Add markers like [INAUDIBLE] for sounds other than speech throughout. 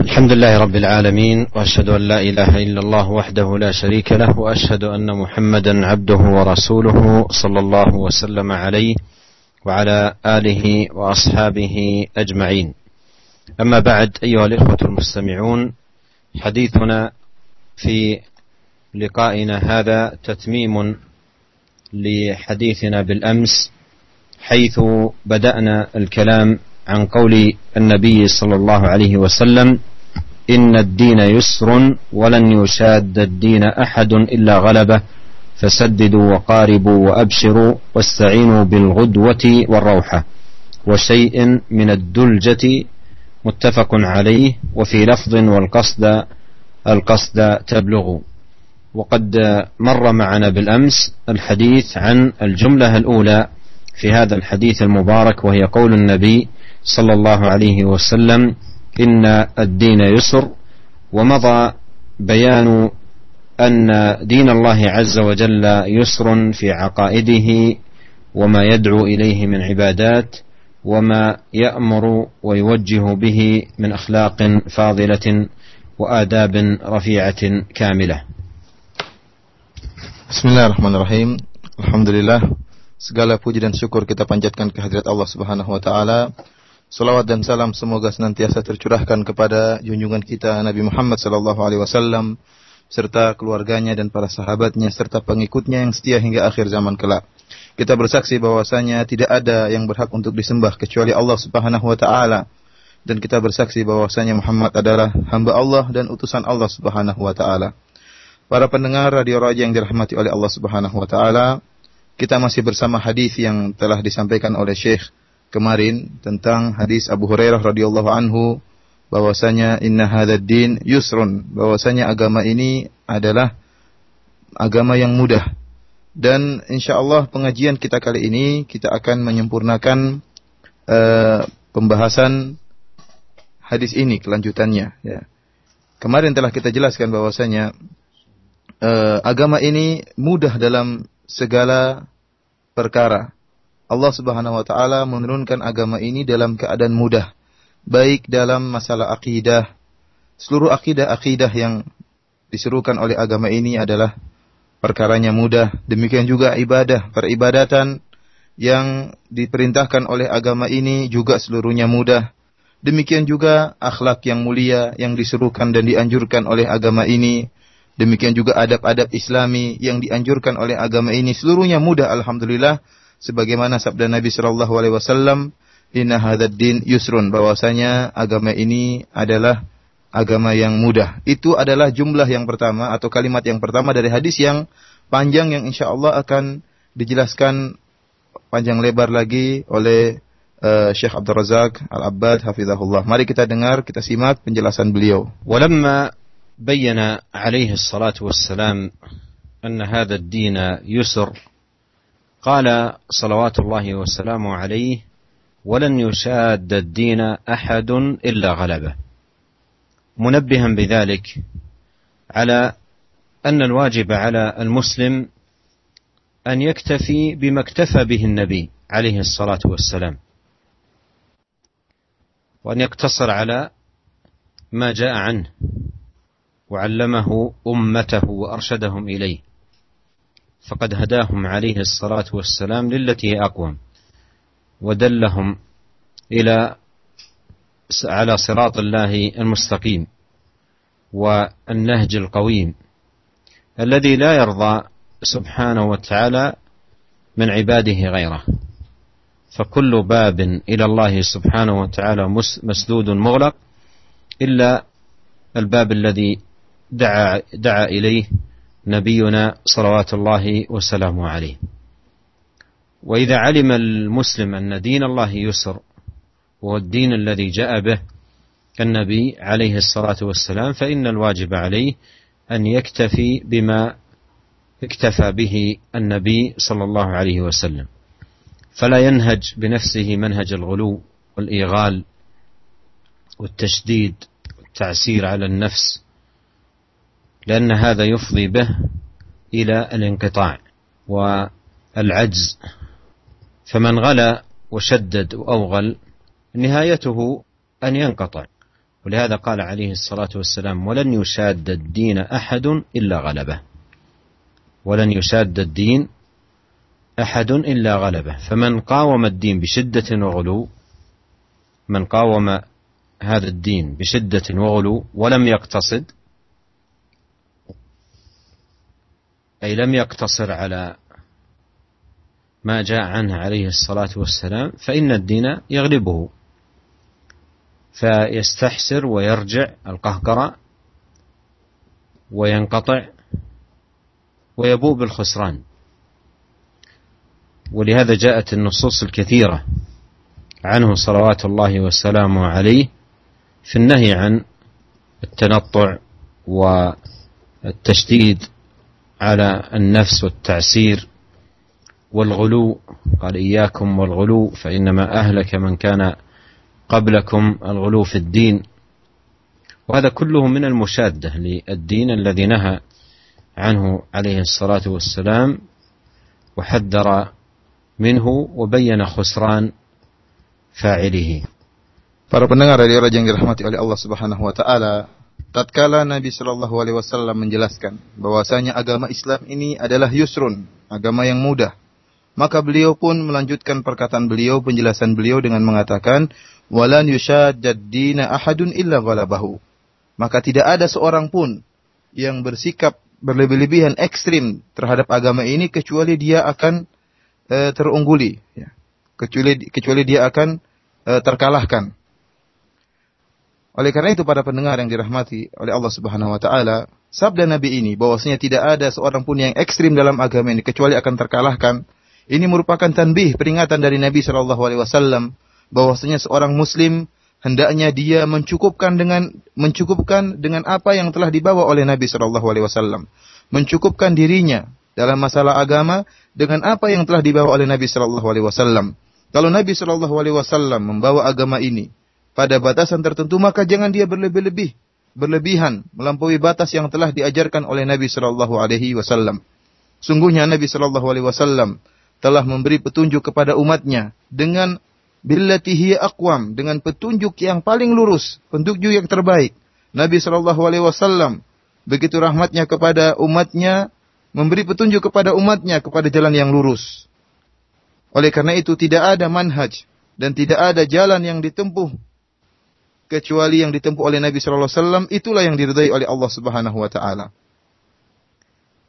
الحمد لله رب العالمين وأشهد أن لا إله إلا الله وحده لا شريك له وأشهد أن محمدا عبده ورسوله صلى الله وسلم عليه وعلى آله وأصحابه أجمعين. أما بعد أيها الإخوة المستمعون حديثنا في لقائنا هذا تتميم لحديثنا بالأمس حيث بدأنا الكلام عن قول النبي صلى الله عليه وسلم إن الدين يسر ولن يشاد الدين أحد إلا غلبه فسددوا وقاربوا وأبشروا واستعينوا بالغدوة والروحة وشيء من الدلجة متفق عليه وفي لفظ والقصد القصد تبلغ. وقد مر معنا بالأمس الحديث عن الجملة الأولى في هذا الحديث المبارك وهي قول النبي صلى الله عليه وسلم إن الدين يسر ومضى بيان أن دين الله عز وجل يسر في عقائده وما يدعو إليه من عبادات وما يأمر ويوجه به من أخلاق فاضلة وآداب رفيعة كاملة. بسم الله الرحمن الرحيم الحمد لله Segala puji dan syukur kita panjatkan kehadirat Allah Subhanahu wa taala. Salawat dan salam semoga senantiasa tercurahkan kepada junjungan kita Nabi Muhammad sallallahu alaihi wasallam serta keluarganya dan para sahabatnya serta pengikutnya yang setia hingga akhir zaman kelak. Kita bersaksi bahwasanya tidak ada yang berhak untuk disembah kecuali Allah Subhanahu wa taala dan kita bersaksi bahwasanya Muhammad adalah hamba Allah dan utusan Allah Subhanahu wa taala. Para pendengar radio Raja yang dirahmati oleh Allah Subhanahu wa taala, kita masih bersama hadis yang telah disampaikan oleh Syekh kemarin tentang hadis Abu Hurairah radhiyallahu anhu bahwasanya inna hadzal din yusrun bahwasanya agama ini adalah agama yang mudah dan insyaallah pengajian kita kali ini kita akan menyempurnakan uh, pembahasan hadis ini kelanjutannya ya. Kemarin telah kita jelaskan bahwasanya uh, agama ini mudah dalam segala perkara Allah Subhanahu wa taala menurunkan agama ini dalam keadaan mudah, baik dalam masalah akidah. Seluruh akidah-akidah yang diserukan oleh agama ini adalah perkaranya mudah. Demikian juga ibadah, peribadatan yang diperintahkan oleh agama ini juga seluruhnya mudah. Demikian juga akhlak yang mulia yang diserukan dan dianjurkan oleh agama ini. Demikian juga adab-adab islami yang dianjurkan oleh agama ini. Seluruhnya mudah alhamdulillah sebagaimana sabda Nabi Shallallahu alaihi wasallam inna hadzal din yusrun bahwasanya agama ini adalah agama yang mudah. Itu adalah jumlah yang pertama atau kalimat yang pertama dari hadis yang panjang yang insya Allah akan dijelaskan panjang lebar lagi oleh uh, Syekh Abdul Razak Al-Abbad hafizahullah. Mari kita dengar, kita simak penjelasan beliau. Walamma bayyana alaihi salatu wassalam anna hadha yusr قال صلوات الله وسلامه عليه ولن يشاد الدين أحد إلا غلبه. منبها بذلك على أن الواجب على المسلم أن يكتفي بما اكتفى به النبي عليه الصلاة والسلام وأن يقتصر على ما جاء عنه وعلمه أمته وأرشدهم إليه. فقد هداهم عليه الصلاة والسلام للتي هي أقوم ودلهم إلى على صراط الله المستقيم والنهج القويم الذي لا يرضى سبحانه وتعالى من عباده غيره. فكل باب إلى الله سبحانه وتعالى مسدود مغلق إلا الباب الذي دعا دعا إليه نبينا صلوات الله وسلامه عليه. وإذا علم المسلم أن دين الله يسر وهو الدين الذي جاء به النبي عليه الصلاة والسلام فإن الواجب عليه أن يكتفي بما اكتفى به النبي صلى الله عليه وسلم. فلا ينهج بنفسه منهج الغلو والإيغال والتشديد والتعسير على النفس لأن هذا يفضي به إلى الانقطاع والعجز. فمن غلا وشدد وأوغل نهايته أن ينقطع. ولهذا قال عليه الصلاة والسلام ولن يشاد الدين أحد إلا غلبه. ولن يشاد الدين أحد إلا غلبه. فمن قاوم الدين بشدة وغلو من قاوم هذا الدين بشدة وغلو ولم يقتصد أي لم يقتصر على ما جاء عنه عليه الصلاة والسلام فإن الدين يغلبه. فيستحسر ويرجع القهقرة وينقطع ويبوء بالخسران. ولهذا جاءت النصوص الكثيرة عنه صلوات الله وسلامه عليه في النهي عن التنطع والتشديد على النفس والتعسير والغلو. قال إياكم والغلو فإنما أهلك من كان قبلكم الغلو في الدين. وهذا كله من المشادة للدين الذي نهى عنه عليه الصلاة والسلام وحذر منه وبين خسران فاعله. Para pendengar radio yang dirahmati oleh Allah Subhanahu wa taala, tatkala Nabi Shallallahu alaihi wasallam menjelaskan bahwasanya agama Islam ini adalah yusrun, agama yang mudah. Maka beliau pun melanjutkan perkataan beliau, penjelasan beliau dengan mengatakan, "Walan yushaddad dina ahadun illa ghalabahu." Maka tidak ada seorang pun yang bersikap berlebih-lebihan ekstrim terhadap agama ini kecuali dia akan e, terungguli, ya. kecuali kecuali dia akan e, terkalahkan. Oleh karena itu para pendengar yang dirahmati oleh Allah Subhanahu wa taala, sabda Nabi ini bahwasanya tidak ada seorang pun yang ekstrim dalam agama ini kecuali akan terkalahkan. Ini merupakan tanbih peringatan dari Nabi Shallallahu alaihi wasallam bahwasanya seorang muslim hendaknya dia mencukupkan dengan mencukupkan dengan apa yang telah dibawa oleh Nabi Shallallahu alaihi wasallam. Mencukupkan dirinya dalam masalah agama dengan apa yang telah dibawa oleh Nabi Shallallahu alaihi wasallam. Kalau Nabi Shallallahu alaihi wasallam membawa agama ini pada batasan tertentu maka jangan dia berlebih-lebih, berlebihan melampaui batas yang telah diajarkan oleh Nabi sallallahu alaihi wasallam. Sungguhnya Nabi sallallahu alaihi wasallam telah memberi petunjuk kepada umatnya dengan billatihi aqwam, dengan petunjuk yang paling lurus, petunjuk yang terbaik. Nabi sallallahu alaihi wasallam begitu rahmatnya kepada umatnya memberi petunjuk kepada umatnya kepada jalan yang lurus. Oleh karena itu tidak ada manhaj dan tidak ada jalan yang ditempuh kecuali yang ditempuh oleh Nabi sallallahu alaihi wasallam itulah yang diridai oleh Allah Subhanahu wa taala.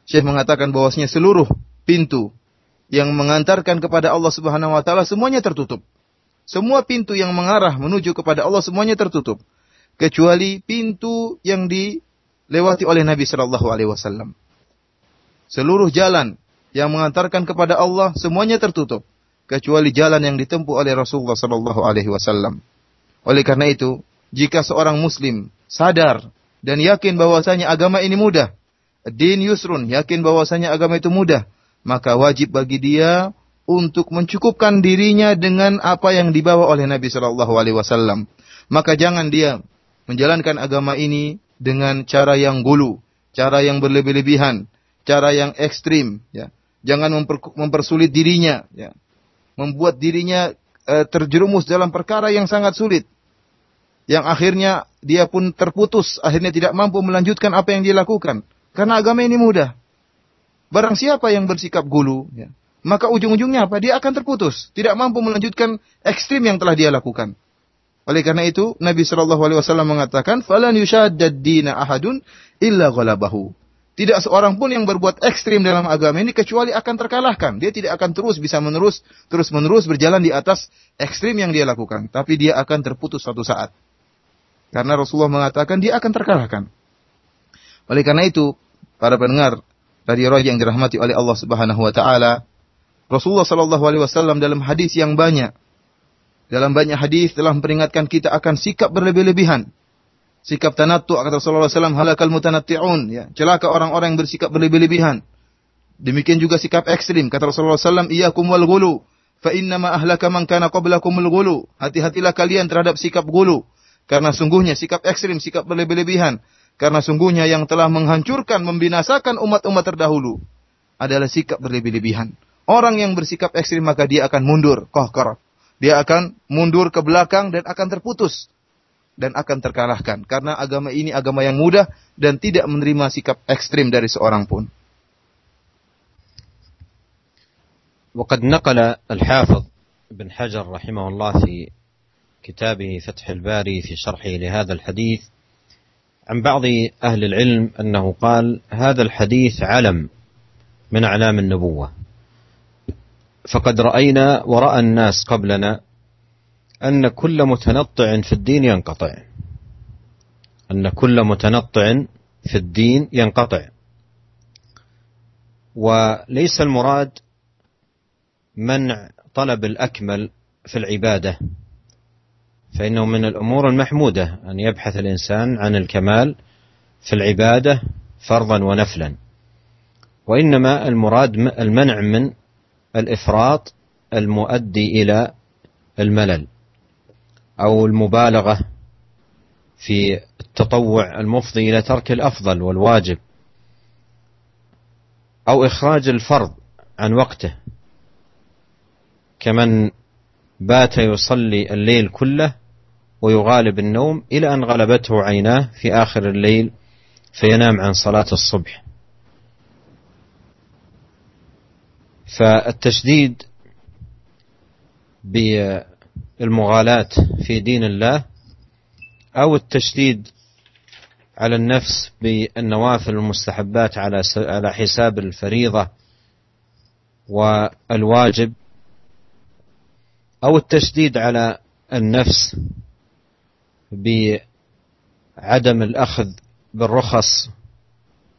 Syekh mengatakan bahwasanya seluruh pintu yang mengantarkan kepada Allah Subhanahu wa taala semuanya tertutup. Semua pintu yang mengarah menuju kepada Allah semuanya tertutup kecuali pintu yang dilewati oleh Nabi sallallahu alaihi wasallam. Seluruh jalan yang mengantarkan kepada Allah semuanya tertutup kecuali jalan yang ditempuh oleh Rasulullah sallallahu alaihi wasallam. Oleh karena itu, jika seorang muslim sadar dan yakin bahwasanya agama ini mudah, din yusrun, yakin bahwasanya agama itu mudah, maka wajib bagi dia untuk mencukupkan dirinya dengan apa yang dibawa oleh Nabi Shallallahu Alaihi Wasallam. Maka jangan dia menjalankan agama ini dengan cara yang gulu, cara yang berlebih-lebihan, cara yang ekstrim. Ya. Jangan memper, mempersulit dirinya, ya. membuat dirinya e, terjerumus dalam perkara yang sangat sulit yang akhirnya dia pun terputus, akhirnya tidak mampu melanjutkan apa yang dia lakukan. Karena agama ini mudah. Barang siapa yang bersikap gulu, ya, maka ujung-ujungnya apa? Dia akan terputus, tidak mampu melanjutkan ekstrim yang telah dia lakukan. Oleh karena itu, Nabi Shallallahu Alaihi Wasallam mengatakan, "Falan dina ahadun illa ghalabahu." Tidak seorang pun yang berbuat ekstrim dalam agama ini kecuali akan terkalahkan. Dia tidak akan terus bisa menerus, terus menerus berjalan di atas ekstrim yang dia lakukan. Tapi dia akan terputus suatu saat. Karena Rasulullah mengatakan dia akan terkalahkan. Oleh karena itu, para pendengar radio roh yang dirahmati oleh Allah Subhanahu wa taala, Rasulullah sallallahu alaihi wasallam dalam hadis yang banyak dalam banyak hadis telah memperingatkan kita akan sikap berlebih-lebihan. Sikap tanattu kata Rasulullah SAW halakal mutanatti'un ya, celaka orang-orang yang bersikap berlebih-lebihan. Demikian juga sikap ekstrim kata Rasulullah SAW iyyakum wal ghulu fa innama ahlaka man kana qablakumul ghulu. Hati-hatilah kalian terhadap sikap gulu karena sungguhnya sikap ekstrim, sikap berlebih-lebihan. Karena sungguhnya yang telah menghancurkan, membinasakan umat-umat terdahulu adalah sikap berlebih-lebihan. Orang yang bersikap ekstrim maka dia akan mundur, kohkor. Dia akan mundur ke belakang dan akan terputus. dan akan terkalahkan karena agama ini agama yang mudah dan tidak menerima sikap ekstrim dari seorang pun. وقد نقل الحافظ ابن حجر رحمه الله في كتابه فتح الباري في شرحه لهذا الحديث عن بعض أهل العلم أنه قال هذا الحديث علم من أعلام النبوة. فقد رأينا وراى الناس قبلنا أن كل متنطع في الدين ينقطع. أن كل متنطع في الدين ينقطع. وليس المراد منع طلب الأكمل في العبادة. فإنه من الأمور المحمودة أن يبحث الإنسان عن الكمال في العبادة فرضا ونفلا. وإنما المراد المنع من الإفراط المؤدي إلى الملل أو المبالغة في التطوع المفضي إلى ترك الأفضل والواجب أو إخراج الفرض عن وقته. كمن بات يصلي الليل كله ويغالب النوم إلى أن غلبته عيناه في آخر الليل فينام عن صلاة الصبح. فالتشديد المغالاة في دين الله أو التشديد على النفس بالنوافل والمستحبات على على حساب الفريضة والواجب أو التشديد على النفس بعدم الأخذ بالرخص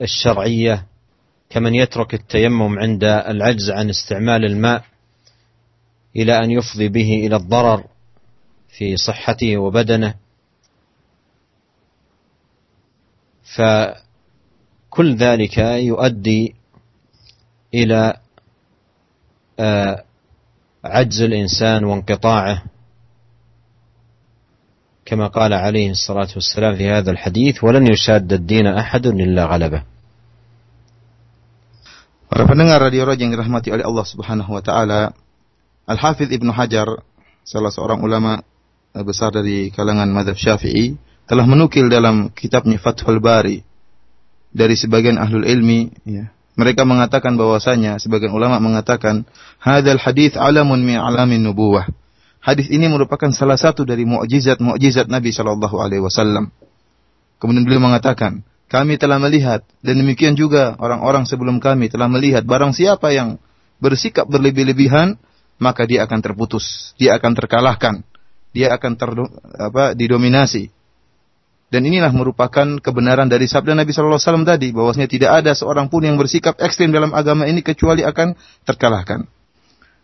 الشرعية كمن يترك التيمم عند العجز عن استعمال الماء إلى أن يفضي به إلى الضرر في صحته وبدنه. فكل ذلك يؤدي إلى عجز الإنسان وانقطاعه. كما قال عليه الصلاة والسلام في هذا الحديث ولن يشاد الدين أحد إلا غلبه Para pendengar radio Raja yang dirahmati oleh Allah Subhanahu wa taala, Al-Hafidh Ibnu Hajar, salah seorang ulama besar dari kalangan madhab syafi'i, telah menukil dalam kitabnya Fathul Bari dari sebagian ahlul ilmi, ya, mereka mengatakan bahwasanya sebagian ulama mengatakan hadal hadis alamun min alamin nubuwah. Hadis ini merupakan salah satu dari mukjizat-mukjizat Nabi Shallallahu alaihi wasallam. Kemudian beliau mengatakan, kami telah melihat dan demikian juga orang-orang sebelum kami telah melihat barang siapa yang bersikap berlebih-lebihan maka dia akan terputus, dia akan terkalahkan, dia akan ter, apa, didominasi. Dan inilah merupakan kebenaran dari sabda Nabi Shallallahu Alaihi Wasallam tadi, bahwasanya tidak ada seorang pun yang bersikap ekstrim dalam agama ini kecuali akan terkalahkan.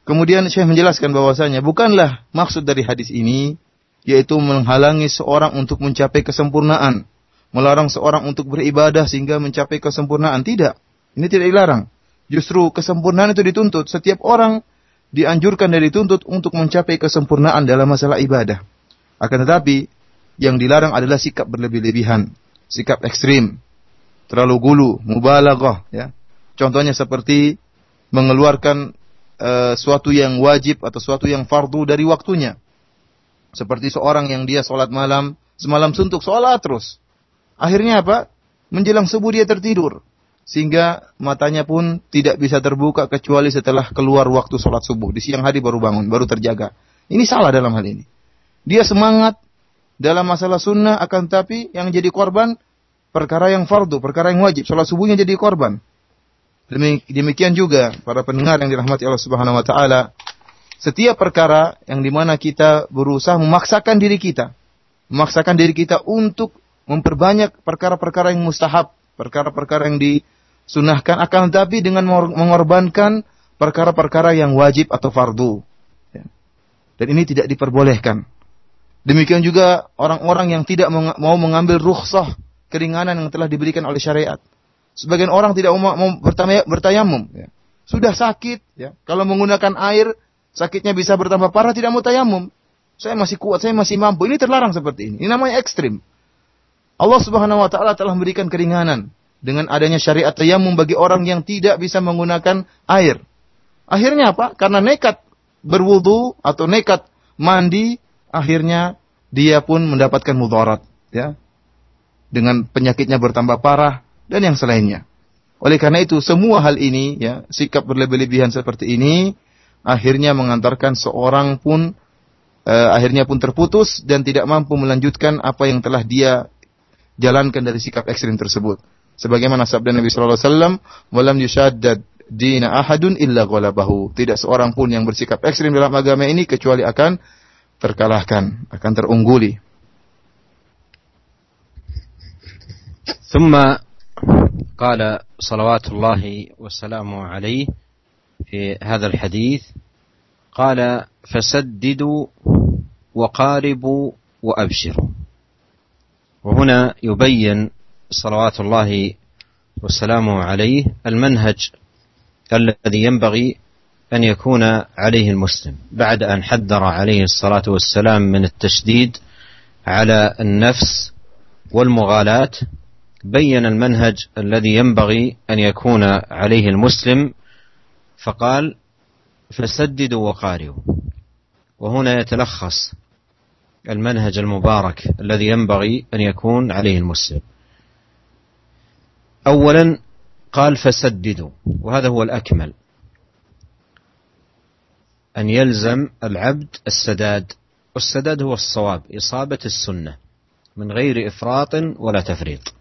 Kemudian Syekh menjelaskan bahwasanya bukanlah maksud dari hadis ini yaitu menghalangi seorang untuk mencapai kesempurnaan, melarang seorang untuk beribadah sehingga mencapai kesempurnaan. Tidak, ini tidak dilarang. Justru kesempurnaan itu dituntut. Setiap orang dianjurkan dan dituntut untuk mencapai kesempurnaan dalam masalah ibadah. Akan tetapi yang dilarang adalah sikap berlebih-lebihan, sikap ekstrim, terlalu gulu, mubalaghah ya. Contohnya seperti mengeluarkan uh, suatu yang wajib atau suatu yang fardu dari waktunya. Seperti seorang yang dia sholat malam, semalam suntuk sholat terus. Akhirnya apa? Menjelang subuh dia tertidur sehingga matanya pun tidak bisa terbuka kecuali setelah keluar waktu sholat subuh. Di siang hari baru bangun, baru terjaga. Ini salah dalam hal ini. Dia semangat dalam masalah sunnah akan tapi yang jadi korban perkara yang fardu, perkara yang wajib. Sholat subuhnya jadi korban. Demikian juga para pendengar yang dirahmati Allah Subhanahu wa taala, setiap perkara yang di mana kita berusaha memaksakan diri kita, memaksakan diri kita untuk memperbanyak perkara-perkara yang mustahab, perkara-perkara yang di sunahkan akan tetapi dengan mengorbankan perkara-perkara yang wajib atau fardu. Ya. Dan ini tidak diperbolehkan. Demikian juga orang-orang yang tidak mau mengambil rukhsah keringanan yang telah diberikan oleh syariat. Sebagian orang tidak mau bertayamum. Ya. Sudah sakit, ya. kalau menggunakan air, sakitnya bisa bertambah parah, tidak mau tayamum. Saya masih kuat, saya masih mampu. Ini terlarang seperti ini. Ini namanya ekstrim. Allah Subhanahu wa taala telah memberikan keringanan dengan adanya syariat tayamum bagi orang yang tidak bisa menggunakan air. Akhirnya apa? Karena nekat berwudu atau nekat mandi, akhirnya dia pun mendapatkan mudarat, ya. Dengan penyakitnya bertambah parah dan yang selainnya. Oleh karena itu, semua hal ini, ya, sikap berlebih-lebihan seperti ini, akhirnya mengantarkan seorang pun, eh, akhirnya pun terputus dan tidak mampu melanjutkan apa yang telah dia jalankan dari sikap ekstrim tersebut. Sebagaimana sabda Nabi Shallallahu Alaihi Wasallam, "Walam yushaddad dina ahadun illa ghalabahu." Tidak seorang pun yang bersikap ekstrim dalam agama ini kecuali akan terkalahkan, akan terungguli. ثم قال صلوات الله وسلامه عليه في هذا الحديث. قال فسددوا وقاربوا وأبشروا. وهنا يبين صلوات الله وسلامه عليه المنهج الذي ينبغي أن يكون عليه المسلم بعد أن حذر عليه الصلاة والسلام من التشديد على النفس والمغالاة بين المنهج الذي ينبغي أن يكون عليه المسلم فقال فسددوا وقارئوا وهنا يتلخص المنهج المبارك الذي ينبغي أن يكون عليه المسلم. اولا قال فسددوا وهذا هو الأكمل. أن يلزم العبد السداد. والسداد هو الصواب إصابة السنة من غير إفراط ولا تفريط.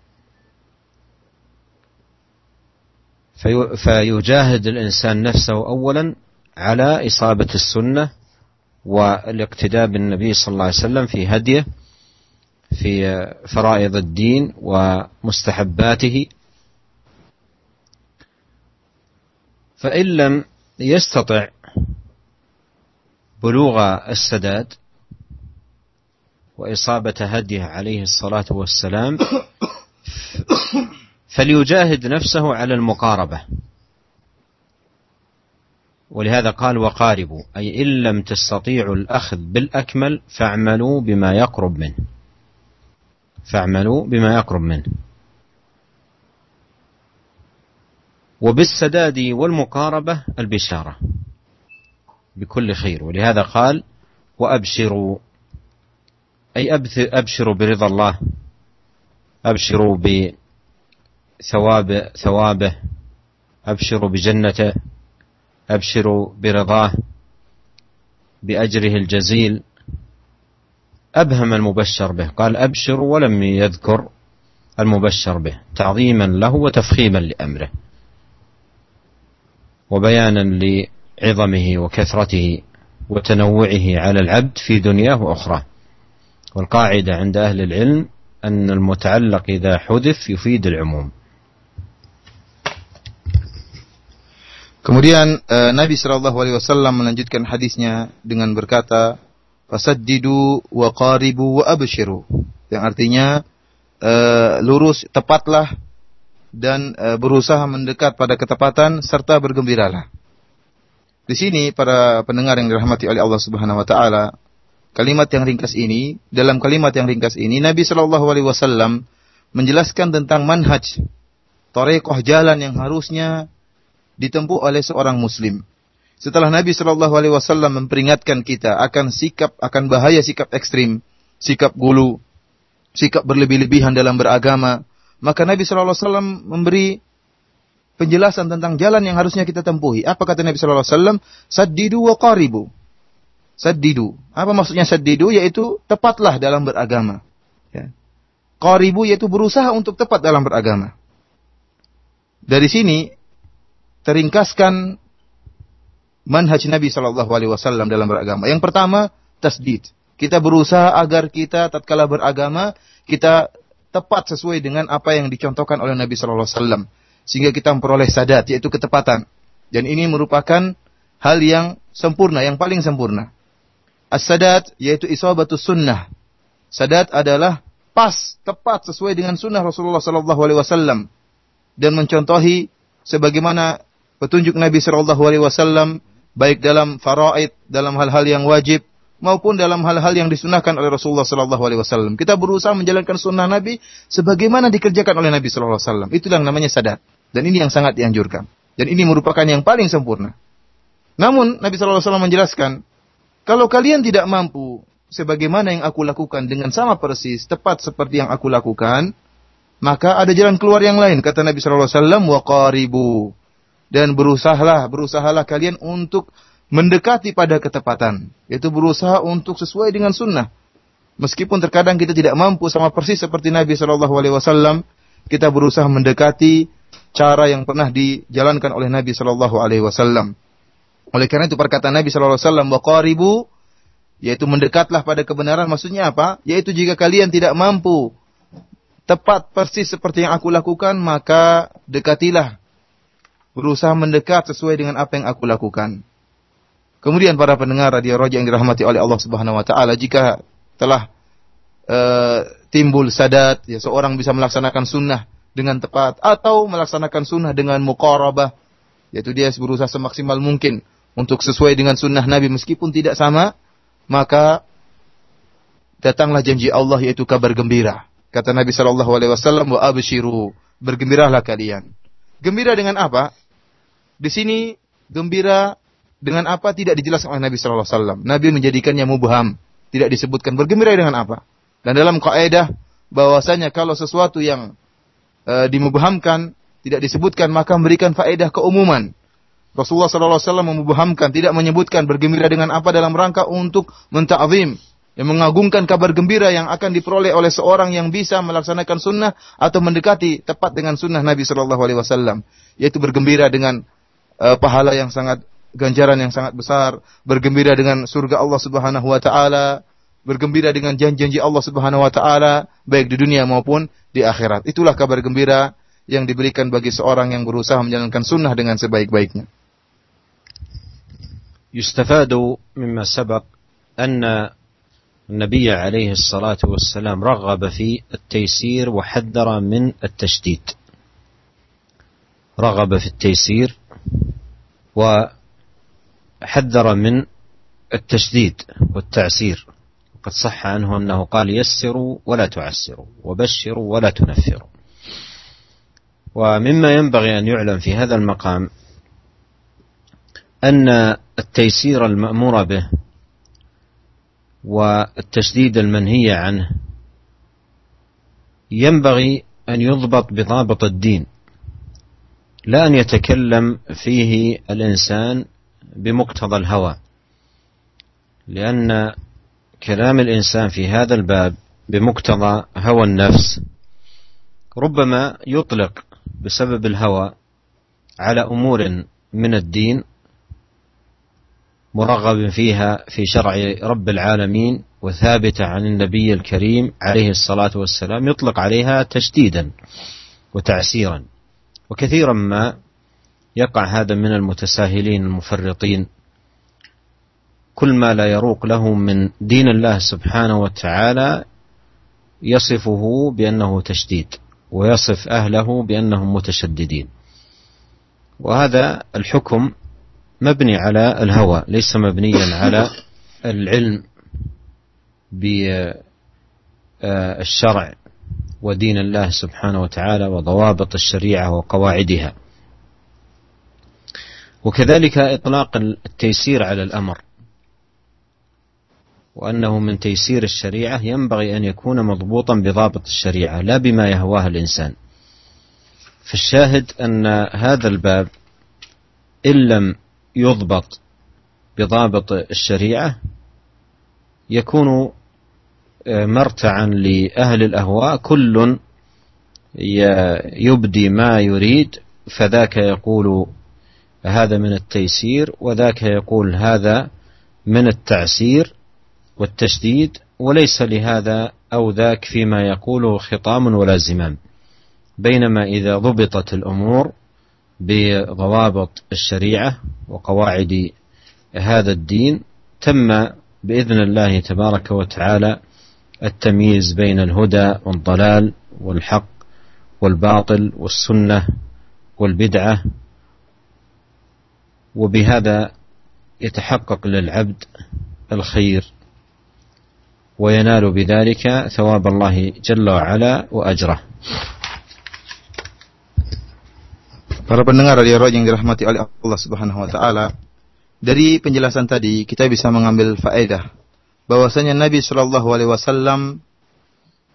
في فيجاهد الإنسان نفسه اولا على إصابة السنة والاقتداء بالنبي صلى الله عليه وسلم في هديه في فرائض الدين ومستحباته. فإن لم يستطع بلوغ السداد وإصابة هديه عليه الصلاة والسلام فليجاهد نفسه على المقاربة. ولهذا قال وقاربوا أي إن لم تستطيعوا الأخذ بالأكمل فاعملوا بما يقرب منه. فاعملوا بما يقرب منه. وبالسداد والمقاربة البشارة. بكل خير. ولهذا قال وأبشروا أي أبشروا برضا الله. أبشروا ثواب ثوابه أبشروا بجنته أبشروا برضاه بأجره الجزيل. أبهم المبشر به قال ابشروا ولم يذكر المبشر به تعظيما له وتفخيما لأمره وبيانا لعظمه وكثرته وتنوعه على العبد في دنياه وأخراه. والقاعدة عند أهل العلم أن المتعلق إذا حذف يفيد العموم. Kemudian uh, Nabi Shallallahu Alaihi Wasallam melanjutkan hadisnya dengan berkata, "Fasaddidu wa qaribu wa abshiru." Yang artinya uh, lurus, tepatlah dan uh, berusaha mendekat pada ketepatan serta bergembiralah. Di sini para pendengar yang dirahmati oleh Allah Subhanahu wa taala, kalimat yang ringkas ini, dalam kalimat yang ringkas ini Nabi Shallallahu alaihi wasallam menjelaskan tentang manhaj, tarekoh jalan yang harusnya ditempuh oleh seorang muslim. Setelah Nabi Shallallahu Alaihi Wasallam memperingatkan kita akan sikap akan bahaya sikap ekstrim, sikap gulu, sikap berlebih-lebihan dalam beragama, maka Nabi Shallallahu Alaihi Wasallam memberi penjelasan tentang jalan yang harusnya kita tempuhi. Apa kata Nabi Shallallahu Alaihi Wasallam? Sadidu wa qaribu. Sadidu. Apa maksudnya sadidu? Yaitu tepatlah dalam beragama. Ya. Qaribu yaitu berusaha untuk tepat dalam beragama. Dari sini teringkaskan manhaj Nabi Shallallahu Alaihi Wasallam dalam beragama. Yang pertama, tasdid. Kita berusaha agar kita tatkala beragama kita tepat sesuai dengan apa yang dicontohkan oleh Nabi Shallallahu Alaihi Wasallam sehingga kita memperoleh sadat yaitu ketepatan. Dan ini merupakan hal yang sempurna, yang paling sempurna. As-sadat yaitu isabatus sunnah. Sadat adalah pas, tepat sesuai dengan sunnah Rasulullah Sallallahu Alaihi Wasallam dan mencontohi sebagaimana petunjuk Nabi Shallallahu Alaihi Wasallam baik dalam faraid, dalam hal-hal yang wajib maupun dalam hal-hal yang disunahkan oleh Rasulullah Shallallahu Alaihi Wasallam. Kita berusaha menjalankan sunnah Nabi sebagaimana dikerjakan oleh Nabi Shallallahu Alaihi Wasallam. Itulah yang namanya sadat. Dan ini yang sangat dianjurkan. Dan ini merupakan yang paling sempurna. Namun Nabi Shallallahu Alaihi Wasallam menjelaskan, kalau kalian tidak mampu sebagaimana yang aku lakukan dengan sama persis, tepat seperti yang aku lakukan, maka ada jalan keluar yang lain. Kata Nabi sallallahu alaihi wasallam, "Wa qaribu." Dan berusahalah, berusahalah kalian untuk mendekati pada ketepatan, yaitu berusaha untuk sesuai dengan sunnah. Meskipun terkadang kita tidak mampu sama persis seperti Nabi sallallahu alaihi wasallam, kita berusaha mendekati cara yang pernah dijalankan oleh Nabi Shallallahu Alaihi Wasallam. Oleh karena itu perkataan Nabi Shallallahu Alaihi Wasallam waqaribu yaitu mendekatlah pada kebenaran maksudnya apa? Yaitu jika kalian tidak mampu tepat persis seperti yang aku lakukan maka dekatilah berusaha mendekat sesuai dengan apa yang aku lakukan. Kemudian para pendengar radio Roja yang dirahmati oleh Allah Subhanahu wa taala jika telah uh, timbul sadat ya seorang bisa melaksanakan sunnah dengan tepat atau melaksanakan sunnah dengan muqarabah yaitu dia berusaha semaksimal mungkin untuk sesuai dengan sunnah Nabi meskipun tidak sama maka datanglah janji Allah yaitu kabar gembira. Kata Nabi Shallallahu Alaihi Wasallam wa abshiru bergembiralah kalian. Gembira dengan apa di sini gembira dengan apa tidak dijelaskan oleh Nabi Shallallahu Alaihi Wasallam. Nabi menjadikannya mubham tidak disebutkan. Bergembira dengan apa? Dan dalam kaidah bahwasanya kalau sesuatu yang e, dimubhamkan, tidak disebutkan, maka memberikan faedah keumuman. Rasulullah SAW memubhamkan, tidak menyebutkan bergembira dengan apa dalam rangka untuk menta'zim, yang mengagungkan kabar gembira yang akan diperoleh oleh seorang yang bisa melaksanakan sunnah atau mendekati tepat dengan sunnah Nabi Shallallahu Alaihi Wasallam, yaitu bergembira dengan uh, pahala yang sangat ganjaran yang sangat besar, bergembira dengan surga Allah Subhanahu Wa Taala, bergembira dengan janji-janji Allah Subhanahu wa taala baik di dunia maupun di akhirat. Itulah kabar gembira yang diberikan bagi seorang yang berusaha menjalankan sunnah dengan sebaik-baiknya. يستفاد مما سبق أن النبي عليه الصلاة والسلام رغب في التيسير وحذر من التشديد رغب في التيسير وحذر من التشديد والتعسير. قد صح عنه أنه قال يسروا ولا تعسروا وبشروا ولا تنفروا. ومما ينبغي أن يعلم في هذا المقام أن التيسير المأمور به والتشديد المنهي عنه ينبغي أن يضبط بضابط الدين. لا أن يتكلم فيه الإنسان بمقتضى الهوى. لأن كلام الإنسان في هذا الباب بمقتضى هوى النفس ربما يطلق بسبب الهوى على أمور من الدين مرغب فيها في شرع رب العالمين وثابتة عن النبي الكريم عليه الصلاة والسلام يطلق عليها تشديدا وتعسيرا. وكثيرا ما يقع هذا من المتساهلين المفرطين. كل ما لا يروق له من دين الله سبحانه وتعالى يصفه بأنه تشديد ويصف أهله بأنهم متشددين. وهذا الحكم مبني على الهوى ليس مبنيا على العلم بالشرع. ودين الله سبحانه وتعالى وضوابط الشريعة وقواعدها. وكذلك إطلاق التيسير على الأمر وأنه من تيسير الشريعة ينبغي أن يكون مضبوطا بضابط الشريعة لا بما يهواه الإنسان. فالشاهد أن هذا الباب إن لم يضبط بضابط الشريعة يكون مرتعا لأهل الأهواء كل يبدي ما يريد فذاك يقول هذا من التيسير وذاك يقول هذا من التعسير والتشديد وليس لهذا أو ذاك فيما يقوله خطام ولا زمام. بينما إذا ضبطت الأمور بضوابط الشريعة وقواعد هذا الدين تم بإذن الله تبارك وتعالى التمييز بين الهدى والضلال والحق والباطل والسنة والبدعة وبهذا يتحقق للعبد الخير وينال بذلك ثواب الله جل وعلا وأجره Para pendengar radio Roh yang dirahmati oleh Allah Subhanahu wa taala, dari penjelasan tadi kita bisa mengambil faedah bahwasanya Nabi Shallallahu alaihi wasallam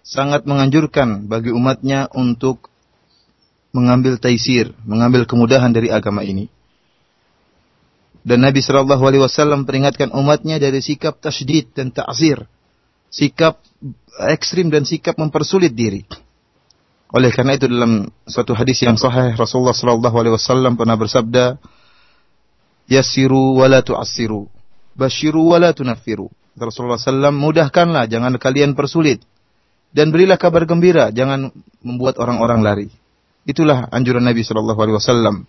sangat menganjurkan bagi umatnya untuk mengambil taisir, mengambil kemudahan dari agama ini. Dan Nabi Shallallahu Alaihi Wasallam peringatkan umatnya dari sikap tasydid dan ta'zir, sikap ekstrim dan sikap mempersulit diri. Oleh karena itu dalam suatu hadis yang sahih Rasulullah Shallallahu Alaihi Wasallam pernah bersabda, Yasiru wala tu'assiru, bashiru wala tunaffiru. Rasulullah SAW, mudahkanlah, jangan kalian persulit. Dan berilah kabar gembira, jangan membuat orang-orang lari. Itulah anjuran Nabi Wasallam.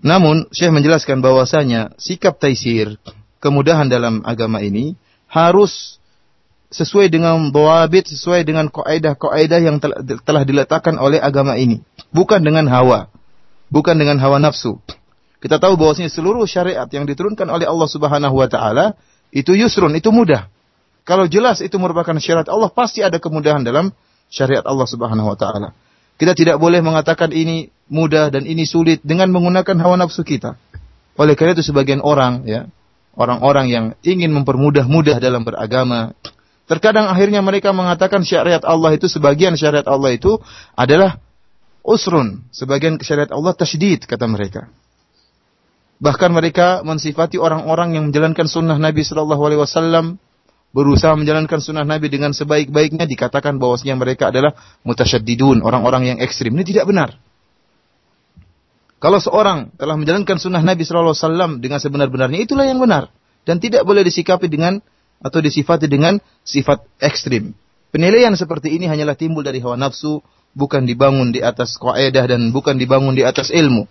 Namun, Syekh menjelaskan bahwasanya sikap taisir, kemudahan dalam agama ini harus sesuai dengan bawabit, sesuai dengan kaidah-kaidah yang telah diletakkan oleh agama ini, bukan dengan hawa, bukan dengan hawa nafsu. Kita tahu bahwasanya seluruh syariat yang diturunkan oleh Allah Subhanahu wa taala itu yusrun, itu mudah. Kalau jelas itu merupakan syariat Allah, pasti ada kemudahan dalam syariat Allah Subhanahu wa taala. Kita tidak boleh mengatakan ini mudah dan ini sulit dengan menggunakan hawa nafsu kita. Oleh karena itu sebagian orang ya, orang-orang yang ingin mempermudah-mudah dalam beragama, terkadang akhirnya mereka mengatakan syariat Allah itu sebagian syariat Allah itu adalah usrun, sebagian syariat Allah tasydid kata mereka. Bahkan mereka mensifati orang-orang yang menjalankan sunnah Nabi Shallallahu Alaihi Wasallam berusaha menjalankan sunnah Nabi dengan sebaik-baiknya dikatakan bahwasanya mereka adalah mutasyaddidun, orang-orang yang ekstrim. Ini tidak benar. Kalau seorang telah menjalankan sunnah Nabi Shallallahu Alaihi Wasallam dengan sebenar-benarnya, itulah yang benar dan tidak boleh disikapi dengan atau disifati dengan sifat ekstrim. Penilaian seperti ini hanyalah timbul dari hawa nafsu, bukan dibangun di atas kaidah dan bukan dibangun di atas ilmu.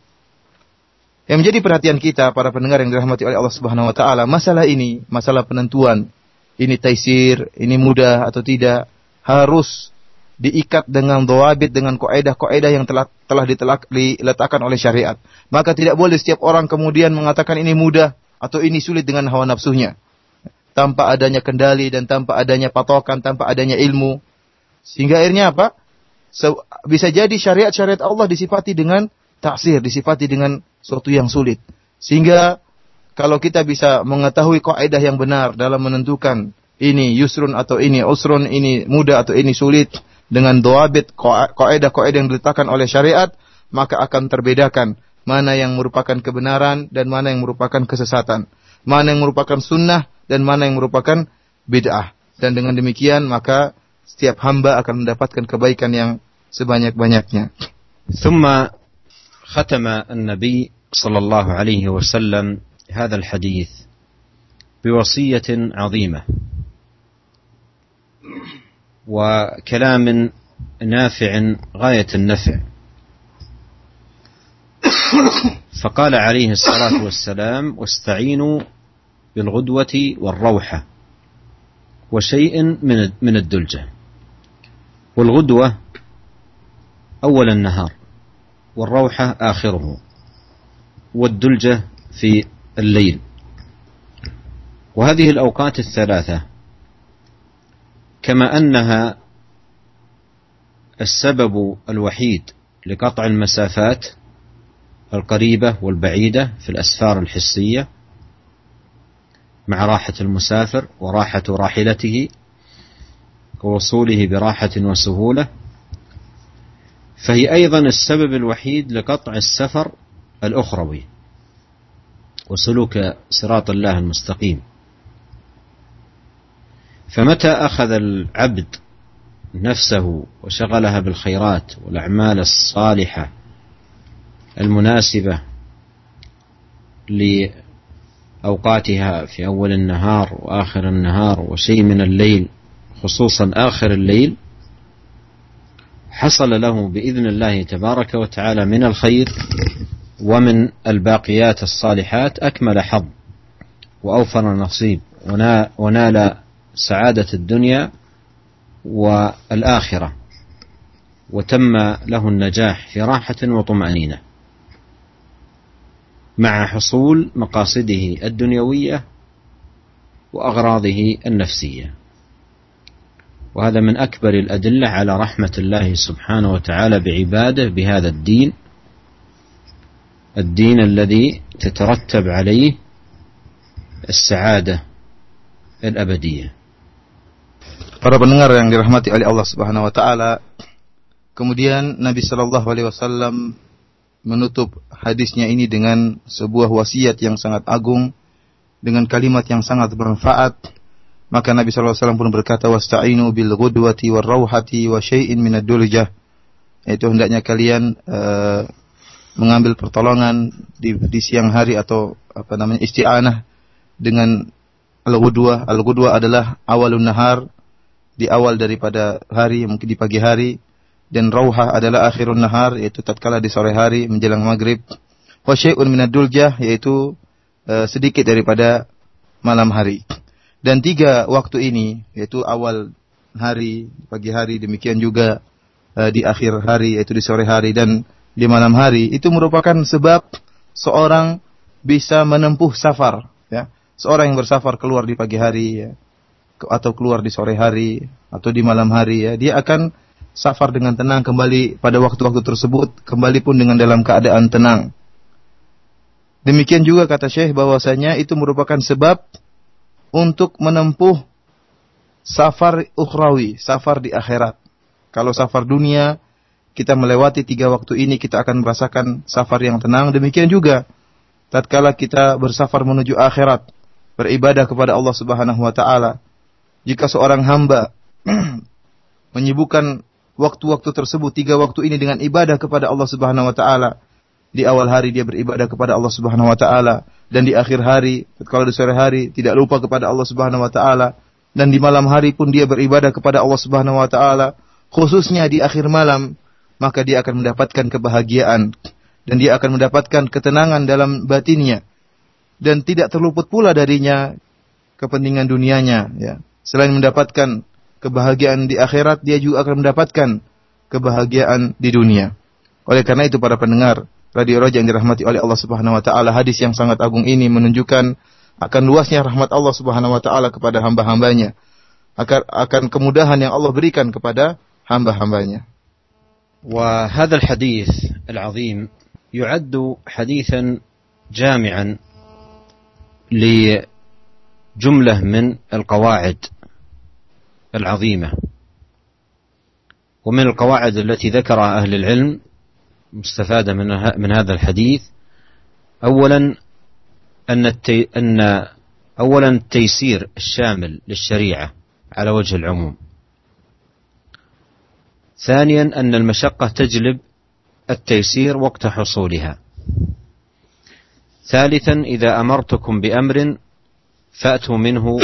Yang menjadi perhatian kita para pendengar yang dirahmati oleh Allah Subhanahu wa taala, masalah ini, masalah penentuan ini taisir, ini mudah atau tidak, harus diikat dengan doabit, dengan koedah-koedah yang telah telah ditelak, diletakkan oleh syariat. Maka tidak boleh setiap orang kemudian mengatakan ini mudah atau ini sulit dengan hawa nafsunya. Tanpa adanya kendali dan tanpa adanya patokan, tanpa adanya ilmu. Sehingga akhirnya apa? Bisa jadi syariat-syariat Allah disifati dengan taksir, disifati dengan sesuatu yang sulit. Sehingga kalau kita bisa mengetahui kaidah yang benar dalam menentukan ini yusrun atau ini usrun, ini mudah atau ini sulit dengan doabit kaidah-kaidah yang diletakkan oleh syariat, maka akan terbedakan mana yang merupakan kebenaran dan mana yang merupakan kesesatan, mana yang merupakan sunnah dan mana yang merupakan bid'ah. Dan dengan demikian maka setiap hamba akan mendapatkan kebaikan yang sebanyak-banyaknya. ثم ختم النبي صلى الله عليه وسلم هذا الحديث بوصية عظيمة وكلام نافع غاية النفع. فقال عليه الصلاة والسلام واستعينوا بالغدوة والروحة وشيء من من الدلجة. والغدوة أول النهار. والروحة آخره. والدلجة في الليل. وهذه الأوقات الثلاثة كما أنها السبب الوحيد لقطع المسافات القريبة والبعيدة في الأسفار الحسية مع راحة المسافر وراحة راحلته ووصوله براحة وسهولة. فهي أيضا السبب الوحيد لقطع السفر الأخروي وسلوك صراط الله المستقيم. فمتى أخذ العبد نفسه وشغلها بالخيرات والأعمال الصالحة المناسبة لأوقاتها في أول النهار وآخر النهار وشيء من الليل خصوصا آخر الليل حصل له بإذن الله تبارك وتعالى من الخير ومن الباقيات الصالحات أكمل حظ وأوفر نصيب ونال سعادة الدنيا والآخرة وتم له النجاح في راحة وطمأنينة مع حصول مقاصده الدنيوية وأغراضه النفسية. وهذا من أكبر الأدلة على رحمة الله سبحانه وتعالى بعباده بهذا الدين الدين الذي تترتب عليه السعادة الأبدية Para pendengar yang dirahmati oleh Allah Subhanahu wa taala, kemudian Nabi sallallahu alaihi wasallam menutup hadisnya ini dengan sebuah wasiat yang sangat agung dengan kalimat yang sangat bermanfaat. Maka Nabi wasallam pun berkata wasta'inu bil ghudwati war rauhati wa syai'in minad dulujah. Itu hendaknya kalian uh, mengambil pertolongan di, di siang hari atau apa namanya isti'anah dengan al-ghudwah. Al-ghudwah adalah awalun nahar di awal daripada hari, mungkin di pagi hari, dan rauhah adalah akhirun nahar, yaitu tatkala di sore hari menjelang maghrib. Wa syai'un minad duljah, yaitu uh, sedikit daripada malam hari. Dan tiga waktu ini, yaitu awal hari, pagi hari, demikian juga uh, di akhir hari, yaitu di sore hari dan di malam hari, itu merupakan sebab seorang bisa menempuh safar. Ya. Seorang yang bersafar keluar di pagi hari, ya atau keluar di sore hari atau di malam hari ya, dia akan safar dengan tenang kembali pada waktu-waktu tersebut, kembali pun dengan dalam keadaan tenang. Demikian juga kata Syekh bahwasanya itu merupakan sebab untuk menempuh safar ukhrawi, safar di akhirat. Kalau safar dunia, kita melewati tiga waktu ini, kita akan merasakan safar yang tenang. Demikian juga, tatkala kita bersafar menuju akhirat, beribadah kepada Allah Subhanahu wa taala, jika seorang hamba [CLEARS THROAT] menyibukkan waktu-waktu tersebut tiga waktu ini dengan ibadah kepada Allah Subhanahu wa taala di awal hari dia beribadah kepada Allah Subhanahu wa taala dan di akhir hari kalau di sore hari tidak lupa kepada Allah Subhanahu wa taala. Dan di malam hari pun dia beribadah kepada Allah Subhanahu wa taala khususnya di akhir malam maka dia akan mendapatkan kebahagiaan. Dan dia akan mendapatkan ketenangan dalam batinnya. Dan tidak terluput pula darinya kepentingan dunianya ya. Selain mendapatkan kebahagiaan di akhirat, dia juga akan mendapatkan kebahagiaan di dunia. Oleh karena itu para pendengar Radio Raja yang dirahmati oleh Allah Subhanahu wa taala, hadis yang sangat agung ini menunjukkan akan luasnya rahmat Allah Subhanahu wa taala kepada hamba-hambanya. Akan akan kemudahan yang Allah berikan kepada hamba-hambanya. وهذا الحديث العظيم يعد حديثا جامعا لجمله من القواعد العظيمة ومن القواعد التي ذكرها أهل العلم مستفادة من من هذا الحديث. أولا أن التي أن أولا التيسير الشامل للشريعة على وجه العموم. ثانيا أن المشقة تجلب التيسير وقت حصولها. ثالثا إذا أمرتكم بأمر فأتوا منه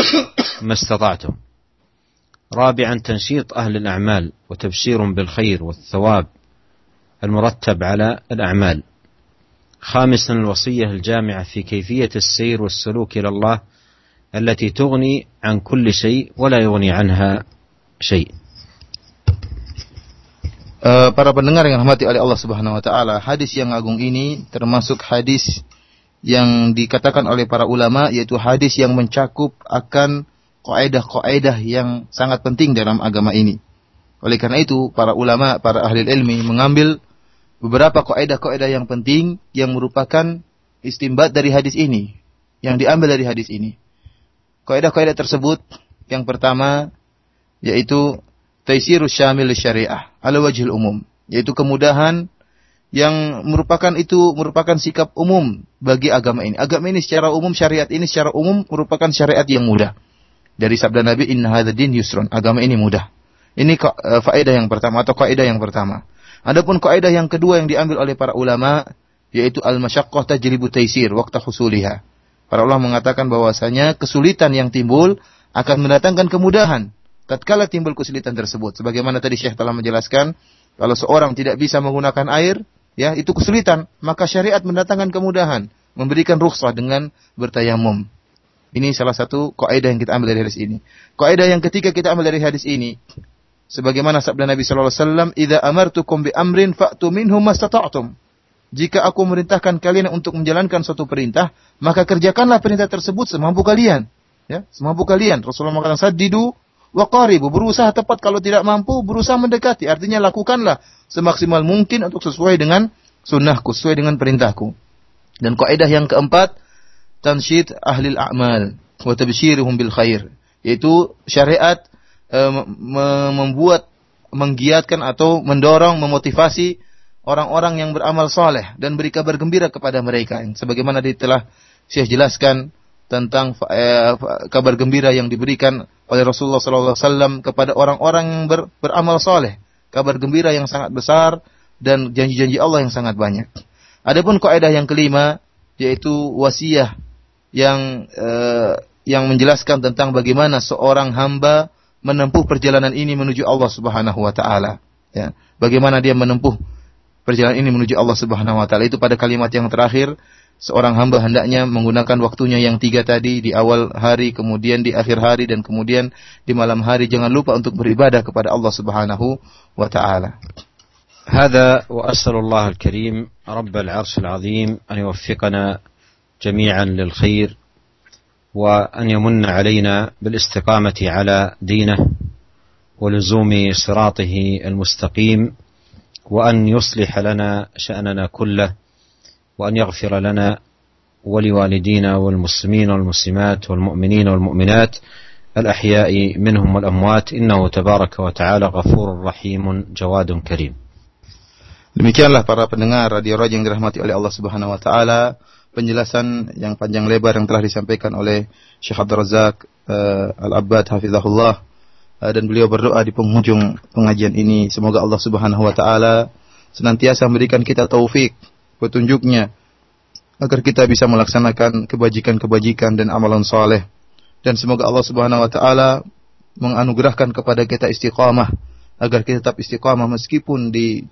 ما استطعتم. رابعا تنشيط أهل الأعمال وتبشير بالخير والثواب المرتب على الأعمال خامسا الوصية الجامعة في كيفية السير والسلوك إلى الله التي تغني عن كل شيء ولا يغني عنها شيء para pendengar yang rahmati oleh Allah Subhanahu wa taala, hadis yang agung ini termasuk hadis yang dikatakan oleh para ulama yaitu hadis yang mencakup akan kaidah-kaidah yang sangat penting dalam agama ini. Oleh karena itu, para ulama, para ahli ilmi mengambil beberapa kaidah-kaidah yang penting yang merupakan istimbat dari hadis ini, yang diambil dari hadis ini. Kaidah-kaidah tersebut yang pertama yaitu taisirus syamil syariah ala wajhil umum, yaitu kemudahan yang merupakan itu merupakan sikap umum bagi agama ini. Agama ini secara umum syariat ini secara umum merupakan syariat yang mudah dari sabda Nabi inna hadza din yusrun. Agama ini mudah. Ini uh, faedah yang pertama atau kaidah yang pertama. Adapun kaidah yang kedua yang diambil oleh para ulama yaitu al-masyaqqah tajribu taisir waqta husuliha. Para ulama mengatakan bahwasanya kesulitan yang timbul akan mendatangkan kemudahan tatkala timbul kesulitan tersebut. Sebagaimana tadi Syekh telah menjelaskan, kalau seorang tidak bisa menggunakan air, ya itu kesulitan, maka syariat mendatangkan kemudahan, memberikan rukhsah dengan bertayamum. Ini salah satu kaidah yang kita ambil dari hadis ini. Kaidah yang ketiga kita ambil dari hadis ini. Sebagaimana sabda Nabi sallallahu alaihi wasallam, "Idza amartukum bi amrin fa'tu minhu mastata'tum." Jika aku merintahkan kalian untuk menjalankan suatu perintah, maka kerjakanlah perintah tersebut semampu kalian. Ya, semampu kalian. Rasulullah mengatakan, "Saddidu wa qaribu." Berusaha tepat kalau tidak mampu, berusaha mendekati. Artinya lakukanlah semaksimal mungkin untuk sesuai dengan sunnahku, sesuai dengan perintahku. Dan kaidah yang keempat, tansyid ahli amal wa tabsyiruhum bil khair yaitu syariat membuat menggiatkan atau mendorong memotivasi orang-orang yang beramal soleh dan beri kabar gembira kepada mereka sebagaimana telah Syekh jelaskan tentang eh, kabar gembira yang diberikan oleh Rasulullah SAW kepada orang-orang yang ber, beramal soleh kabar gembira yang sangat besar dan janji-janji Allah yang sangat banyak. Adapun kaidah yang kelima yaitu wasiah yang eh, yang menjelaskan tentang bagaimana seorang hamba menempuh perjalanan ini menuju Allah Subhanahu wa taala. Ya, bagaimana dia menempuh perjalanan ini menuju Allah Subhanahu wa taala itu pada kalimat yang terakhir seorang hamba hendaknya menggunakan waktunya yang tiga tadi di awal hari, kemudian di akhir hari dan kemudian di malam hari jangan lupa untuk beribadah kepada Allah Subhanahu wa taala. هذا واسال الله الكريم رب العرش العظيم ان يوفقنا جميعا للخير وأن يمن علينا بالاستقامة على دينه ولزوم صراطه المستقيم وأن يصلح لنا شأننا كله وأن يغفر لنا ولوالدينا والمسلمين والمسلمات والمؤمنين والمؤمنات الأحياء منهم والأموات إنه تبارك وتعالى غفور رحيم جواد كريم. Demikianlah para pendengar radio Raja yang dirahmati oleh Allah Subhanahu wa taala penjelasan yang panjang lebar yang telah disampaikan oleh Syekh Abdul Razak uh, Al-Abbad hafizahullah. Uh, dan beliau berdoa di penghujung pengajian ini. Semoga Allah Subhanahu wa taala senantiasa memberikan kita taufik petunjuknya agar kita bisa melaksanakan kebajikan-kebajikan dan amalan saleh. Dan semoga Allah Subhanahu wa taala menganugerahkan kepada kita istiqamah agar kita tetap istiqamah meskipun di